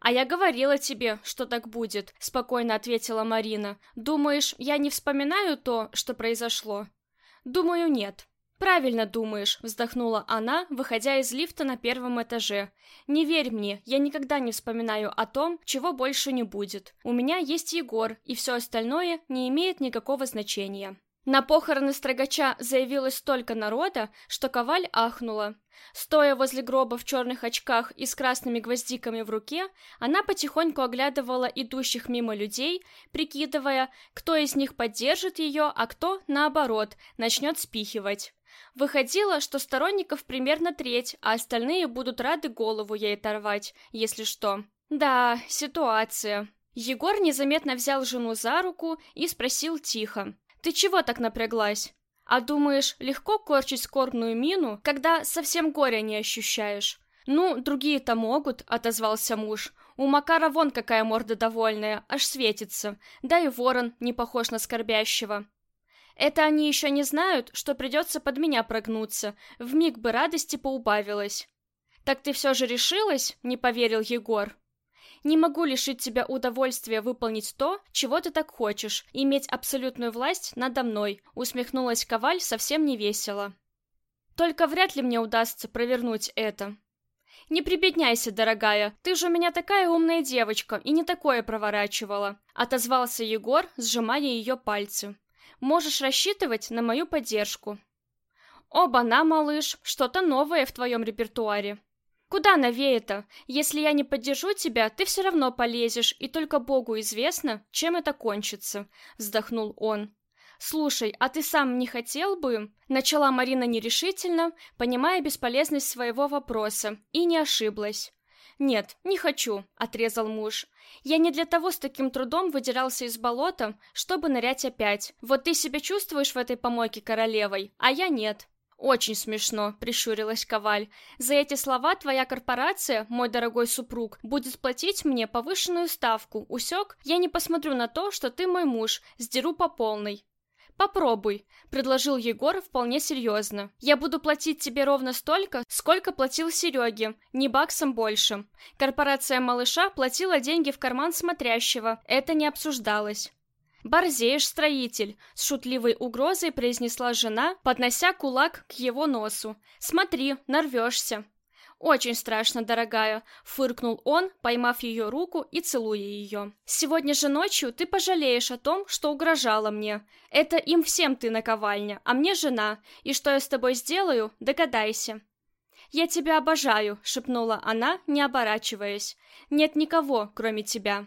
Speaker 1: «А я говорила тебе, что так будет», — спокойно ответила Марина. «Думаешь, я не вспоминаю то, что произошло?» «Думаю, нет». «Правильно думаешь», — вздохнула она, выходя из лифта на первом этаже. «Не верь мне, я никогда не вспоминаю о том, чего больше не будет. У меня есть Егор, и все остальное не имеет никакого значения». На похороны строгача заявилось столько народа, что Коваль ахнула. Стоя возле гроба в черных очках и с красными гвоздиками в руке, она потихоньку оглядывала идущих мимо людей, прикидывая, кто из них поддержит ее, а кто, наоборот, начнет спихивать. Выходило, что сторонников примерно треть, а остальные будут рады голову ей оторвать, если что. Да, ситуация. Егор незаметно взял жену за руку и спросил тихо. Ты чего так напряглась? А думаешь, легко корчить скорбную мину, когда совсем горя не ощущаешь? Ну, другие-то могут, отозвался муж. У Макара вон какая морда довольная, аж светится. Да и ворон не похож на скорбящего. Это они еще не знают, что придется под меня прогнуться. В миг бы радости поубавилось. Так ты все же решилась? Не поверил Егор. Не могу лишить тебя удовольствия выполнить то, чего ты так хочешь, иметь абсолютную власть надо мной, усмехнулась Коваль совсем не весело. Только вряд ли мне удастся провернуть это. Не прибедняйся, дорогая, ты же у меня такая умная девочка и не такое проворачивала, отозвался Егор, сжимая ее пальцы. Можешь рассчитывать на мою поддержку. Оба-на, малыш, что-то новое в твоем репертуаре. «Куда новее-то? Если я не поддержу тебя, ты все равно полезешь, и только Богу известно, чем это кончится», — вздохнул он. «Слушай, а ты сам не хотел бы?» Начала Марина нерешительно, понимая бесполезность своего вопроса, и не ошиблась. «Нет, не хочу», — отрезал муж. «Я не для того с таким трудом выдирался из болота, чтобы нырять опять. Вот ты себя чувствуешь в этой помойке королевой, а я нет. «Очень смешно», — прищурилась Коваль. «За эти слова твоя корпорация, мой дорогой супруг, будет платить мне повышенную ставку. Усек? Я не посмотрю на то, что ты мой муж, сдеру по полной». «Попробуй», — предложил Егор вполне серьезно. «Я буду платить тебе ровно столько, сколько платил Сереге, не баксом больше. Корпорация малыша платила деньги в карман смотрящего, это не обсуждалось». «Борзеешь, строитель!» — с шутливой угрозой произнесла жена, поднося кулак к его носу. «Смотри, нарвешься!» «Очень страшно, дорогая», — фыркнул он, поймав ее руку и целуя ее. «Сегодня же ночью ты пожалеешь о том, что угрожала мне. Это им всем ты наковальня, а мне жена, и что я с тобой сделаю, догадайся». «Я тебя обожаю», — шепнула она, не оборачиваясь. «Нет никого, кроме тебя».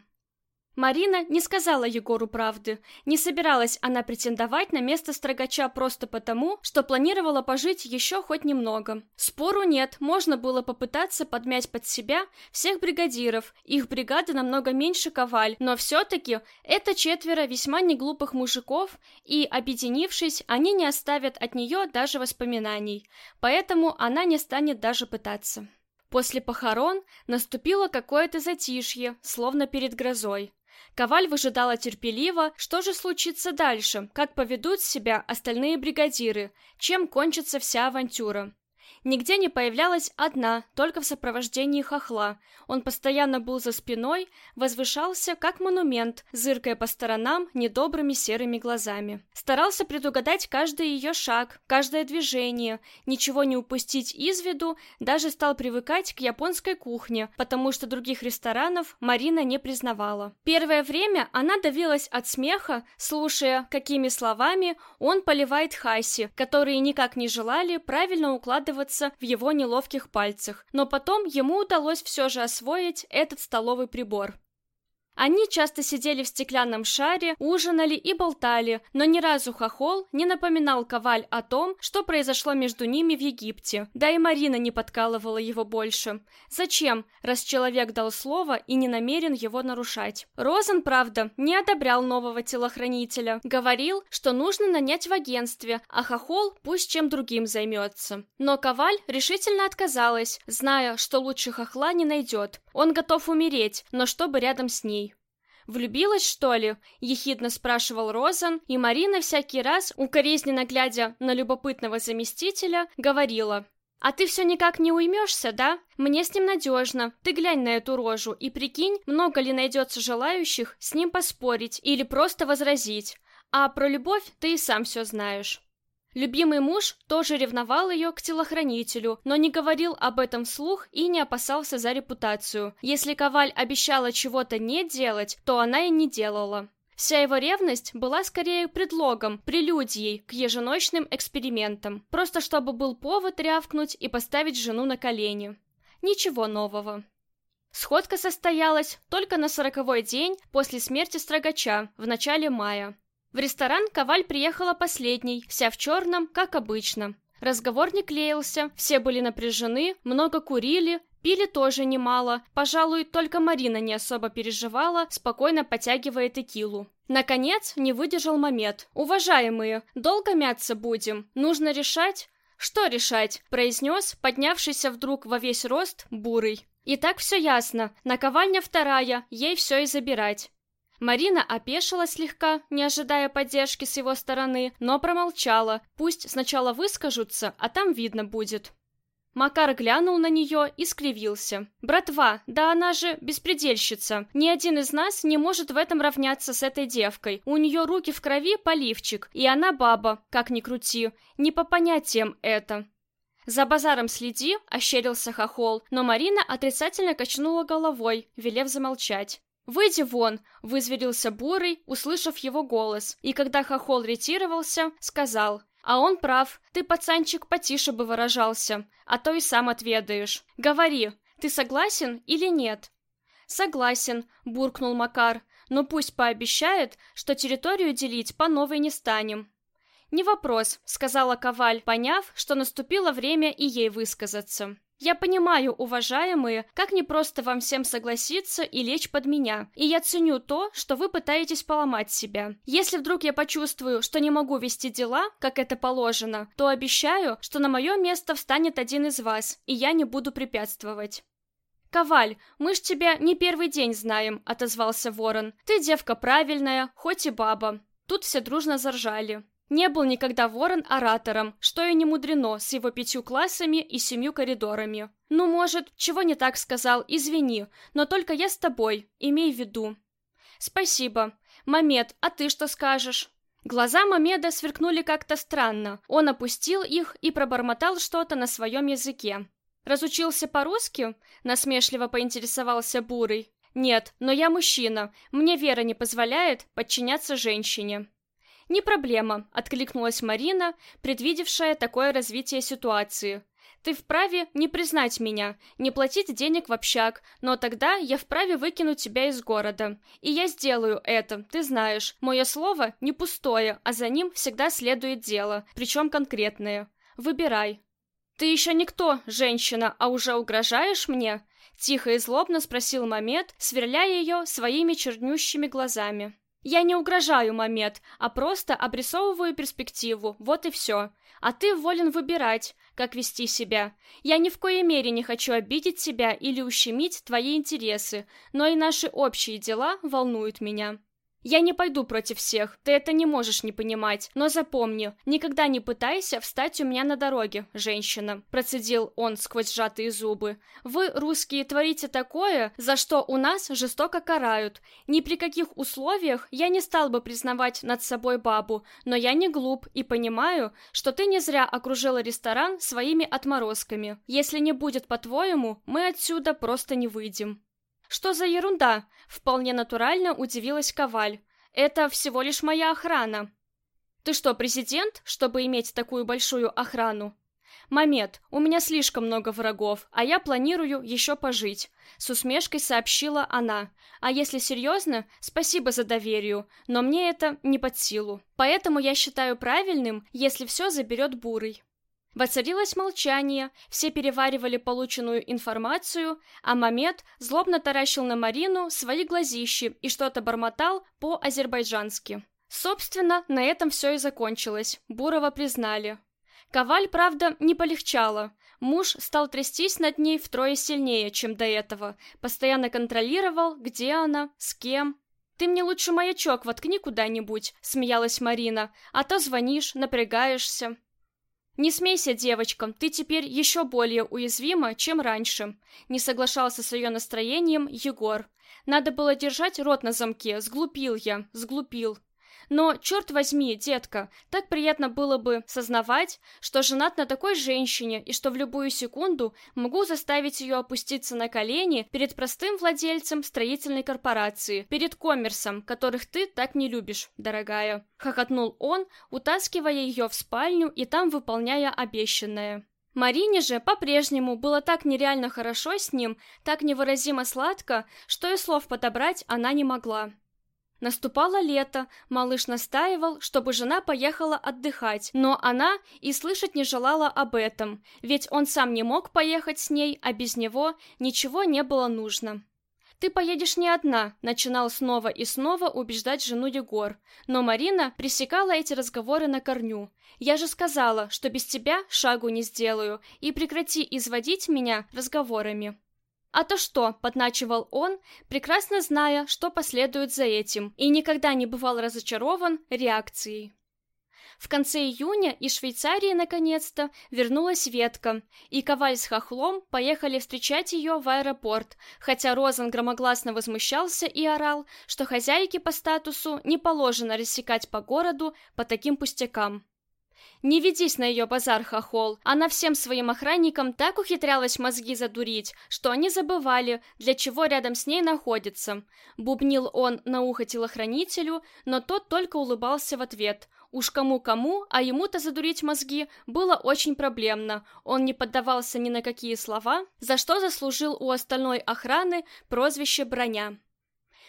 Speaker 1: Марина не сказала Егору правды. Не собиралась она претендовать на место строгача просто потому, что планировала пожить еще хоть немного. Спору нет, можно было попытаться подмять под себя всех бригадиров. Их бригады намного меньше коваль, но все-таки это четверо весьма неглупых мужиков, и, объединившись, они не оставят от нее даже воспоминаний. Поэтому она не станет даже пытаться. После похорон наступило какое-то затишье, словно перед грозой. Коваль выжидала терпеливо, что же случится дальше, как поведут себя остальные бригадиры, чем кончится вся авантюра. Нигде не появлялась одна, только в сопровождении хохла. Он постоянно был за спиной, возвышался, как монумент, зыркая по сторонам недобрыми серыми глазами. Старался предугадать каждый ее шаг, каждое движение, ничего не упустить из виду, даже стал привыкать к японской кухне, потому что других ресторанов Марина не признавала. Первое время она давилась от смеха, слушая, какими словами он поливает Хаси, которые никак не желали правильно укладываться запутаться в его неловких пальцах, но потом ему удалось все же освоить этот столовый прибор. Они часто сидели в стеклянном шаре, ужинали и болтали, но ни разу Хохол не напоминал Коваль о том, что произошло между ними в Египте. Да и Марина не подкалывала его больше. Зачем, раз человек дал слово и не намерен его нарушать? Розен, правда, не одобрял нового телохранителя. Говорил, что нужно нанять в агентстве, а Хохол пусть чем другим займется. Но Коваль решительно отказалась, зная, что лучше Хохла не найдет. Он готов умереть, но чтобы рядом с ней. «Влюбилась, что ли?» — ехидно спрашивал Розан, и Марина всякий раз, укоризненно глядя на любопытного заместителя, говорила «А ты все никак не уймешься, да? Мне с ним надежно. Ты глянь на эту рожу и прикинь, много ли найдется желающих с ним поспорить или просто возразить. А про любовь ты и сам все знаешь». Любимый муж тоже ревновал ее к телохранителю, но не говорил об этом вслух и не опасался за репутацию. Если Коваль обещала чего-то не делать, то она и не делала. Вся его ревность была скорее предлогом, прелюдией к еженочным экспериментам, просто чтобы был повод рявкнуть и поставить жену на колени. Ничего нового. Сходка состоялась только на сороковой день после смерти Строгача в начале мая. В ресторан Коваль приехала последней, вся в черном, как обычно. Разговор не клеился, все были напряжены, много курили, пили тоже немало. Пожалуй, только Марина не особо переживала, спокойно потягивая текилу. Наконец, не выдержал Момед. «Уважаемые, долго мяться будем? Нужно решать?» «Что решать?» – произнес, поднявшийся вдруг во весь рост, бурый. «И так все ясно. Наковальня вторая, ей все и забирать». Марина опешила слегка, не ожидая поддержки с его стороны, но промолчала. Пусть сначала выскажутся, а там видно будет. Макар глянул на нее и скривился. «Братва, да она же беспредельщица. Ни один из нас не может в этом равняться с этой девкой. У нее руки в крови поливчик, и она баба, как ни крути. Не по понятиям это». «За базаром следи», — ощерился хохол, но Марина отрицательно качнула головой, велев замолчать. «Выйди вон!» — вызверился Бурый, услышав его голос, и когда Хохол ретировался, сказал, «А он прав, ты, пацанчик, потише бы выражался, а то и сам отведаешь. Говори, ты согласен или нет?» «Согласен», — буркнул Макар, «но пусть пообещает, что территорию делить по новой не станем». «Не вопрос», — сказала Коваль, поняв, что наступило время и ей высказаться. Я понимаю, уважаемые, как непросто вам всем согласиться и лечь под меня, и я ценю то, что вы пытаетесь поломать себя. Если вдруг я почувствую, что не могу вести дела, как это положено, то обещаю, что на мое место встанет один из вас, и я не буду препятствовать. «Коваль, мы ж тебя не первый день знаем», — отозвался ворон. «Ты девка правильная, хоть и баба». Тут все дружно заржали. Не был никогда Ворон оратором, что и не мудрено с его пятью классами и семью коридорами. Ну, может, чего не так сказал, извини, но только я с тобой, имей в виду. Спасибо. Мамед, а ты что скажешь? Глаза Мамеда сверкнули как-то странно. Он опустил их и пробормотал что-то на своем языке. «Разучился по-русски?» — насмешливо поинтересовался Бурый. «Нет, но я мужчина. Мне вера не позволяет подчиняться женщине». «Не проблема», — откликнулась Марина, предвидевшая такое развитие ситуации. Ты вправе не признать меня, не платить денег в общак, но тогда я вправе выкинуть тебя из города. И я сделаю это, ты знаешь. Мое слово не пустое, а за ним всегда следует дело, причем конкретное. Выбирай. Ты еще никто, женщина, а уже угрожаешь мне? Тихо и злобно спросил Мамед, сверляя ее своими чернющими глазами. Я не угрожаю, Мамед, а просто обрисовываю перспективу, вот и все. А ты волен выбирать, как вести себя. Я ни в коей мере не хочу обидеть тебя или ущемить твои интересы, но и наши общие дела волнуют меня. Я не пойду против всех, ты это не можешь не понимать, но запомни, никогда не пытайся встать у меня на дороге, женщина, процедил он сквозь сжатые зубы. Вы, русские, творите такое, за что у нас жестоко карают. Ни при каких условиях я не стал бы признавать над собой бабу, но я не глуп и понимаю, что ты не зря окружила ресторан своими отморозками. Если не будет по-твоему, мы отсюда просто не выйдем. «Что за ерунда?» — вполне натурально удивилась Коваль. «Это всего лишь моя охрана». «Ты что, президент, чтобы иметь такую большую охрану?» «Мамед, у меня слишком много врагов, а я планирую еще пожить», — с усмешкой сообщила она. «А если серьезно, спасибо за доверие, но мне это не под силу. Поэтому я считаю правильным, если все заберет Бурый». Воцарилось молчание, все переваривали полученную информацию, а Мамед злобно таращил на Марину свои глазищи и что-то бормотал по-азербайджански. Собственно, на этом все и закончилось, Бурова признали. Коваль, правда, не полегчало. Муж стал трястись над ней втрое сильнее, чем до этого, постоянно контролировал, где она, с кем. «Ты мне лучше маячок воткни куда-нибудь», — смеялась Марина, «а то звонишь, напрягаешься». «Не смейся, девочка, ты теперь еще более уязвима, чем раньше», — не соглашался с ее настроением Егор. «Надо было держать рот на замке, сглупил я, сглупил». Но, черт возьми, детка, так приятно было бы сознавать, что женат на такой женщине и что в любую секунду могу заставить ее опуститься на колени перед простым владельцем строительной корпорации, перед коммерсом, которых ты так не любишь, дорогая. Хохотнул он, утаскивая ее в спальню и там выполняя обещанное. Марине же по-прежнему было так нереально хорошо с ним, так невыразимо сладко, что и слов подобрать она не могла. Наступало лето, малыш настаивал, чтобы жена поехала отдыхать, но она и слышать не желала об этом, ведь он сам не мог поехать с ней, а без него ничего не было нужно. «Ты поедешь не одна», — начинал снова и снова убеждать жену Егор. Но Марина пресекала эти разговоры на корню. «Я же сказала, что без тебя шагу не сделаю, и прекрати изводить меня разговорами». «А то что?» — подначивал он, прекрасно зная, что последует за этим, и никогда не бывал разочарован реакцией. В конце июня из Швейцарии наконец-то вернулась ветка, и Коваль с Хохлом поехали встречать ее в аэропорт, хотя Розен громогласно возмущался и орал, что хозяйке по статусу не положено рассекать по городу по таким пустякам. Не ведись на ее базар, хохол. Она всем своим охранникам так ухитрялась мозги задурить, что они забывали, для чего рядом с ней находится. Бубнил он на ухо телохранителю, но тот только улыбался в ответ. Уж кому-кому, а ему-то задурить мозги было очень проблемно. Он не поддавался ни на какие слова, за что заслужил у остальной охраны прозвище «Броня».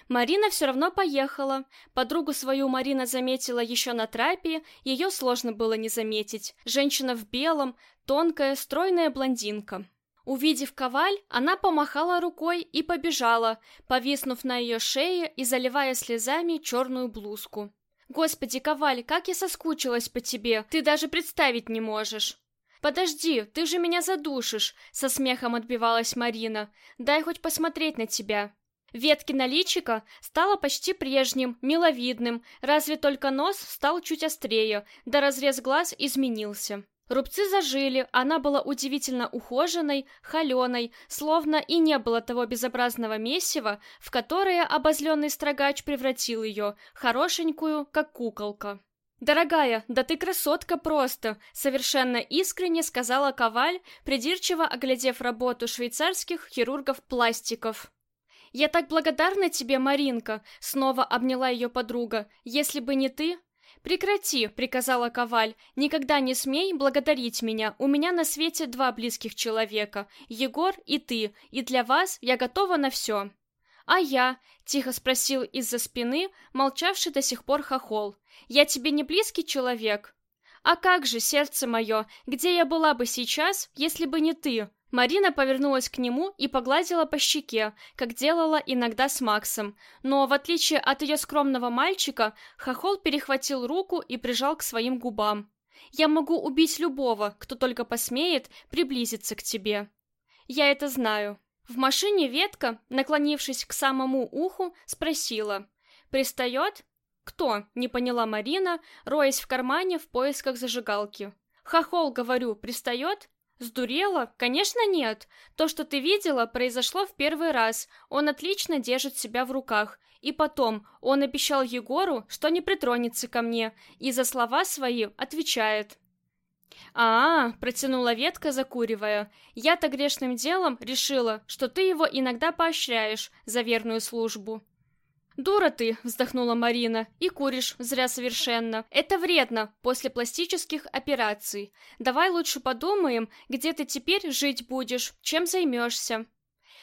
Speaker 1: Марина все равно поехала. Подругу свою Марина заметила еще на трапе, ее сложно было не заметить. Женщина в белом, тонкая, стройная блондинка. Увидев коваль, она помахала рукой и побежала, повиснув на ее шее и заливая слезами черную блузку. «Господи, Коваль, как я соскучилась по тебе, ты даже представить не можешь!» «Подожди, ты же меня задушишь!» — со смехом отбивалась Марина. «Дай хоть посмотреть на тебя!» Веткино личико стало почти прежним, миловидным, разве только нос стал чуть острее, да разрез глаз изменился. Рубцы зажили, она была удивительно ухоженной, холеной, словно и не было того безобразного месива, в которое обозленный строгач превратил ее, хорошенькую, как куколка. «Дорогая, да ты красотка просто!» — совершенно искренне сказала Коваль, придирчиво оглядев работу швейцарских хирургов-пластиков. «Я так благодарна тебе, Маринка!» — снова обняла ее подруга. «Если бы не ты...» «Прекрати», — приказала Коваль, — «никогда не смей благодарить меня. У меня на свете два близких человека, Егор и ты, и для вас я готова на все». «А я?» — тихо спросил из-за спины, молчавший до сих пор хохол. «Я тебе не близкий человек?» «А как же, сердце мое, где я была бы сейчас, если бы не ты?» Марина повернулась к нему и погладила по щеке, как делала иногда с Максом. Но, в отличие от ее скромного мальчика, Хохол перехватил руку и прижал к своим губам. «Я могу убить любого, кто только посмеет приблизиться к тебе. Я это знаю». В машине ветка, наклонившись к самому уху, спросила. «Пристает?» «Кто?» — не поняла Марина, роясь в кармане в поисках зажигалки. «Хохол, говорю, пристает?» «Сдурела? Конечно, нет. То, что ты видела, произошло в первый раз. Он отлично держит себя в руках. И потом, он обещал Егору, что не притронется ко мне, и за слова свои отвечает». «А, -а, -а протянула ветка, закуривая. «Я-то грешным делом решила, что ты его иногда поощряешь за верную службу». «Дура ты!» — вздохнула Марина. «И куришь, зря совершенно. Это вредно после пластических операций. Давай лучше подумаем, где ты теперь жить будешь, чем займешься».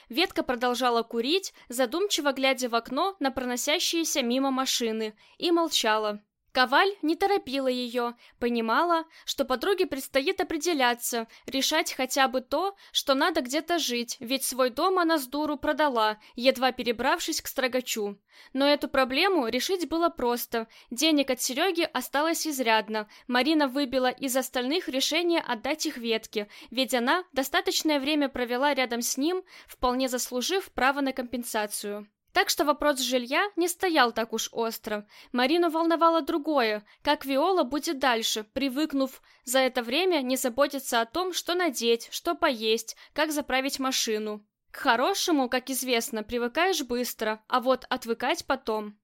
Speaker 1: Ветка продолжала курить, задумчиво глядя в окно на проносящиеся мимо машины, и молчала. Коваль не торопила ее, понимала, что подруге предстоит определяться, решать хотя бы то, что надо где-то жить, ведь свой дом она с дуру продала, едва перебравшись к строгачу. Но эту проблему решить было просто. Денег от Сереги осталось изрядно. Марина выбила из остальных решение отдать их ветке, ведь она достаточное время провела рядом с ним, вполне заслужив право на компенсацию. Так что вопрос жилья не стоял так уж остро. Марину волновало другое, как Виола будет дальше, привыкнув за это время не заботиться о том, что надеть, что поесть, как заправить машину. К хорошему, как известно, привыкаешь быстро, а вот отвыкать потом.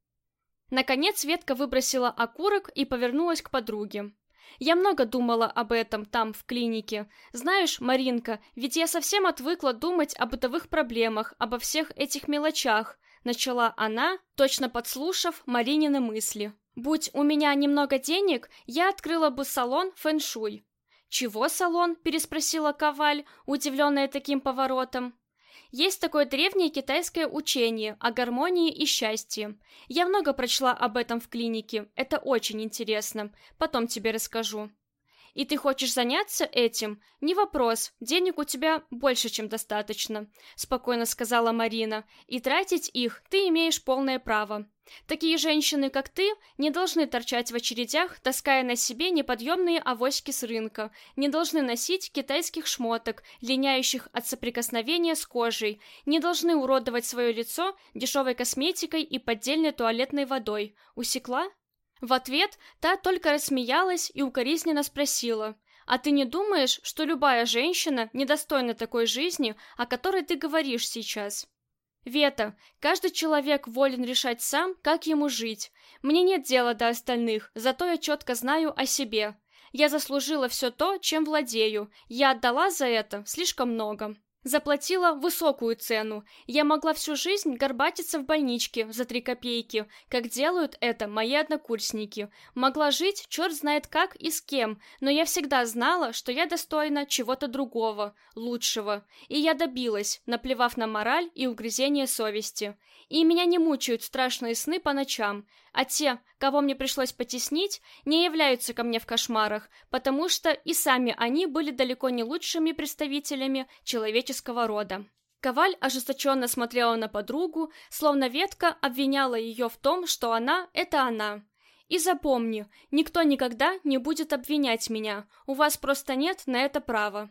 Speaker 1: Наконец Ветка выбросила окурок и повернулась к подруге. Я много думала об этом там, в клинике. Знаешь, Маринка, ведь я совсем отвыкла думать о бытовых проблемах, обо всех этих мелочах начала она, точно подслушав Маринины мысли. «Будь у меня немного денег, я открыла бы салон фэншуй». «Чего салон?» – переспросила Коваль, удивленная таким поворотом. Есть такое древнее китайское учение о гармонии и счастье. Я много прочла об этом в клинике, это очень интересно. Потом тебе расскажу. И ты хочешь заняться этим? Не вопрос, денег у тебя больше, чем достаточно, спокойно сказала Марина. И тратить их ты имеешь полное право. Такие женщины, как ты, не должны торчать в очередях, таская на себе неподъемные авоськи с рынка, не должны носить китайских шмоток, линяющих от соприкосновения с кожей, не должны уродовать свое лицо дешевой косметикой и поддельной туалетной водой. Усекла? В ответ та только рассмеялась и укоризненно спросила, «А ты не думаешь, что любая женщина недостойна такой жизни, о которой ты говоришь сейчас?» «Вета, каждый человек волен решать сам, как ему жить. Мне нет дела до остальных, зато я четко знаю о себе. Я заслужила все то, чем владею. Я отдала за это слишком много». Заплатила высокую цену. Я могла всю жизнь горбатиться в больничке за три копейки, как делают это мои однокурсники. Могла жить черт знает как и с кем, но я всегда знала, что я достойна чего-то другого, лучшего. И я добилась, наплевав на мораль и угрызение совести. И меня не мучают страшные сны по ночам, а те, кого мне пришлось потеснить, не являются ко мне в кошмарах, потому что и сами они были далеко не лучшими представителями человеческого рода. Коваль ожесточенно смотрела на подругу, словно ветка обвиняла ее в том, что она — это она. И запомни, никто никогда не будет обвинять меня, у вас просто нет на это права.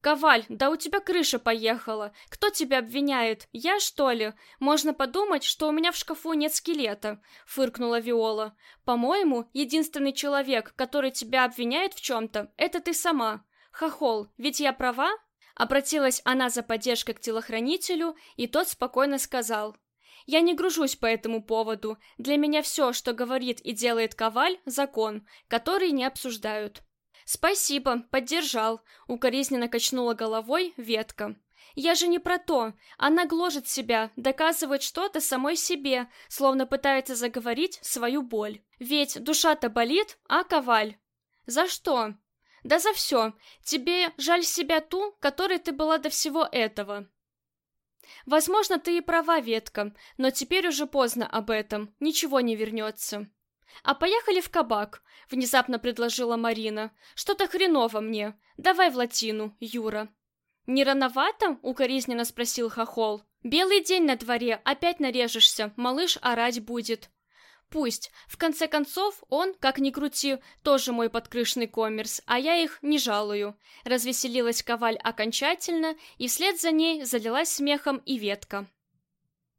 Speaker 1: «Коваль, да у тебя крыша поехала. Кто тебя обвиняет? Я, что ли? Можно подумать, что у меня в шкафу нет скелета», — фыркнула Виола. «По-моему, единственный человек, который тебя обвиняет в чем-то, это ты сама. Хохол, ведь я права?» Обратилась она за поддержкой к телохранителю, и тот спокойно сказал. «Я не гружусь по этому поводу. Для меня все, что говорит и делает Коваль, закон, который не обсуждают». «Спасибо, поддержал», — укоризненно качнула головой ветка. Я же не про то. Она гложет себя, доказывает что-то самой себе, словно пытается заговорить свою боль. Ведь душа-то болит, а коваль? За что? Да за все. Тебе жаль себя ту, которой ты была до всего этого. Возможно, ты и права, Ветка, но теперь уже поздно об этом, ничего не вернется. «А поехали в кабак», — внезапно предложила Марина. «Что-то хреново мне. Давай в латину, Юра». «Не рановато?» — укоризненно спросил Хохол. «Белый день на дворе, опять нарежешься, малыш орать будет». «Пусть. В конце концов, он, как ни крути, тоже мой подкрышный коммерс, а я их не жалую». Развеселилась Коваль окончательно, и вслед за ней залилась смехом и ветка.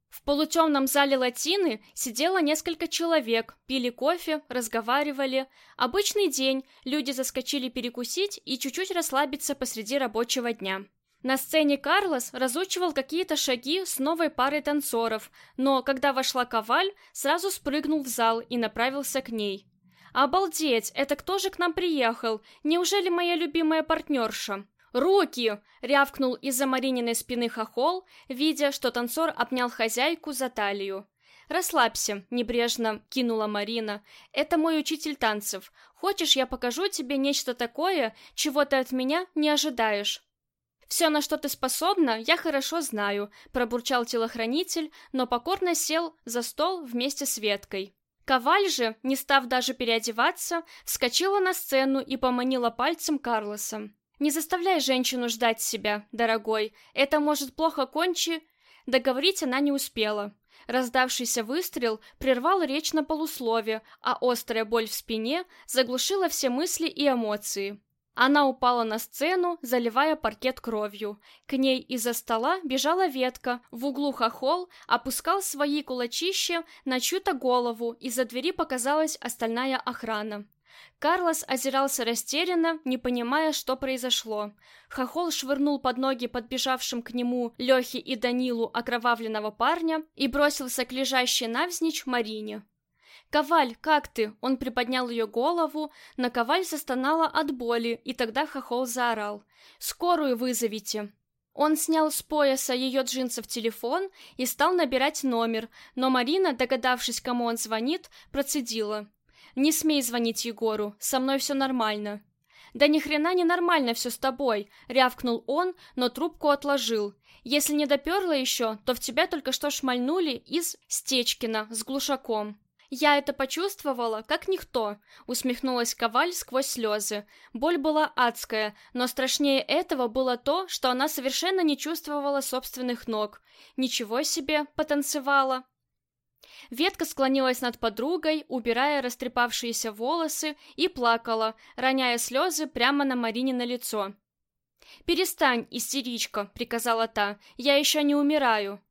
Speaker 1: В полутемном зале латины сидело несколько человек, пили кофе, разговаривали. Обычный день, люди заскочили перекусить и чуть-чуть расслабиться посреди рабочего дня. На сцене Карлос разучивал какие-то шаги с новой парой танцоров, но когда вошла Коваль, сразу спрыгнул в зал и направился к ней. «Обалдеть, это кто же к нам приехал? Неужели моя любимая партнерша?» «Руки!» — рявкнул из-за Марининой спины хохол, видя, что танцор обнял хозяйку за талию. «Расслабься», — небрежно кинула Марина. «Это мой учитель танцев. Хочешь, я покажу тебе нечто такое, чего ты от меня не ожидаешь?» «Все, на что ты способна, я хорошо знаю», — пробурчал телохранитель, но покорно сел за стол вместе с Веткой. Коваль же, не став даже переодеваться, вскочила на сцену и поманила пальцем Карлоса. «Не заставляй женщину ждать себя, дорогой, это может плохо кончи...» Договорить она не успела. Раздавшийся выстрел прервал речь на полуслове, а острая боль в спине заглушила все мысли и эмоции. Она упала на сцену, заливая паркет кровью. К ней из-за стола бежала ветка, в углу хохол опускал свои кулачища на чью-то голову, из-за двери показалась остальная охрана. Карлос озирался растерянно, не понимая, что произошло. Хохол швырнул под ноги подбежавшим к нему Лехе и Данилу окровавленного парня и бросился к лежащей навзничь Марине. «Коваль, как ты?» Он приподнял ее голову, но Коваль застонала от боли, и тогда Хохол заорал. «Скорую вызовите!» Он снял с пояса ее джинсов телефон и стал набирать номер, но Марина, догадавшись, кому он звонит, процедила. «Не смей звонить Егору, со мной все нормально». «Да ни хрена не нормально все с тобой», — рявкнул он, но трубку отложил. «Если не доперла еще, то в тебя только что шмальнули из Стечкина с глушаком». «Я это почувствовала, как никто», — усмехнулась Коваль сквозь слезы. Боль была адская, но страшнее этого было то, что она совершенно не чувствовала собственных ног. Ничего себе, потанцевала. Ветка склонилась над подругой, убирая растрепавшиеся волосы, и плакала, роняя слезы прямо на Марине на лицо. «Перестань, истеричка», — приказала та, — «я еще не умираю».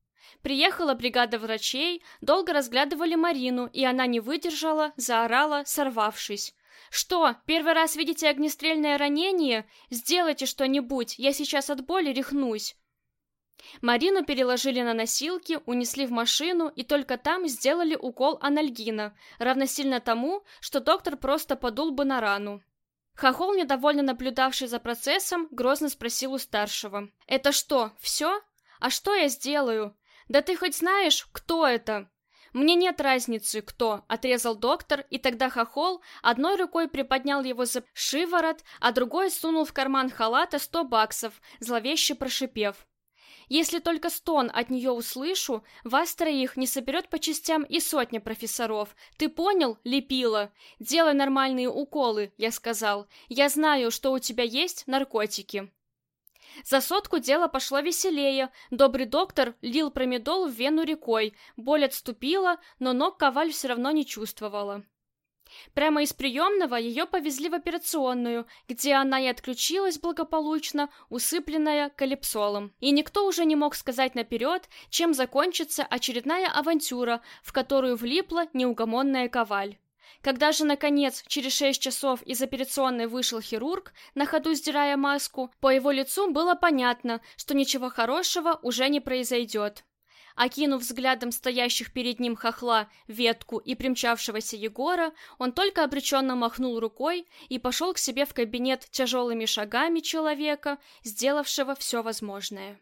Speaker 1: Приехала бригада врачей, долго разглядывали Марину, и она не выдержала, заорала, сорвавшись. «Что, первый раз видите огнестрельное ранение? Сделайте что-нибудь, я сейчас от боли рехнусь». Марину переложили на носилки, унесли в машину и только там сделали укол анальгина, равносильно тому, что доктор просто подул бы на рану. Хохол, недовольно наблюдавший за процессом, грозно спросил у старшего. «Это что, все? А что я сделаю? «Да ты хоть знаешь, кто это?» «Мне нет разницы, кто», — отрезал доктор, и тогда хохол одной рукой приподнял его за шиворот, а другой сунул в карман халата сто баксов, зловеще прошипев. «Если только стон от нее услышу, вас троих не соберет по частям и сотня профессоров. Ты понял, лепила? Делай нормальные уколы», — я сказал. «Я знаю, что у тебя есть наркотики». За сотку дело пошло веселее. Добрый доктор лил промедол в вену рекой. Боль отступила, но ног Коваль все равно не чувствовала. Прямо из приемного ее повезли в операционную, где она и отключилась благополучно, усыпленная калипсолом. И никто уже не мог сказать наперед, чем закончится очередная авантюра, в которую влипла неугомонная Коваль. Когда же, наконец, через шесть часов из операционной вышел хирург, на ходу сдирая маску, по его лицу было понятно, что ничего хорошего уже не произойдет. Окинув взглядом стоящих перед ним хохла, ветку и примчавшегося Егора, он только обреченно махнул рукой и пошел к себе в кабинет тяжелыми шагами человека, сделавшего все возможное.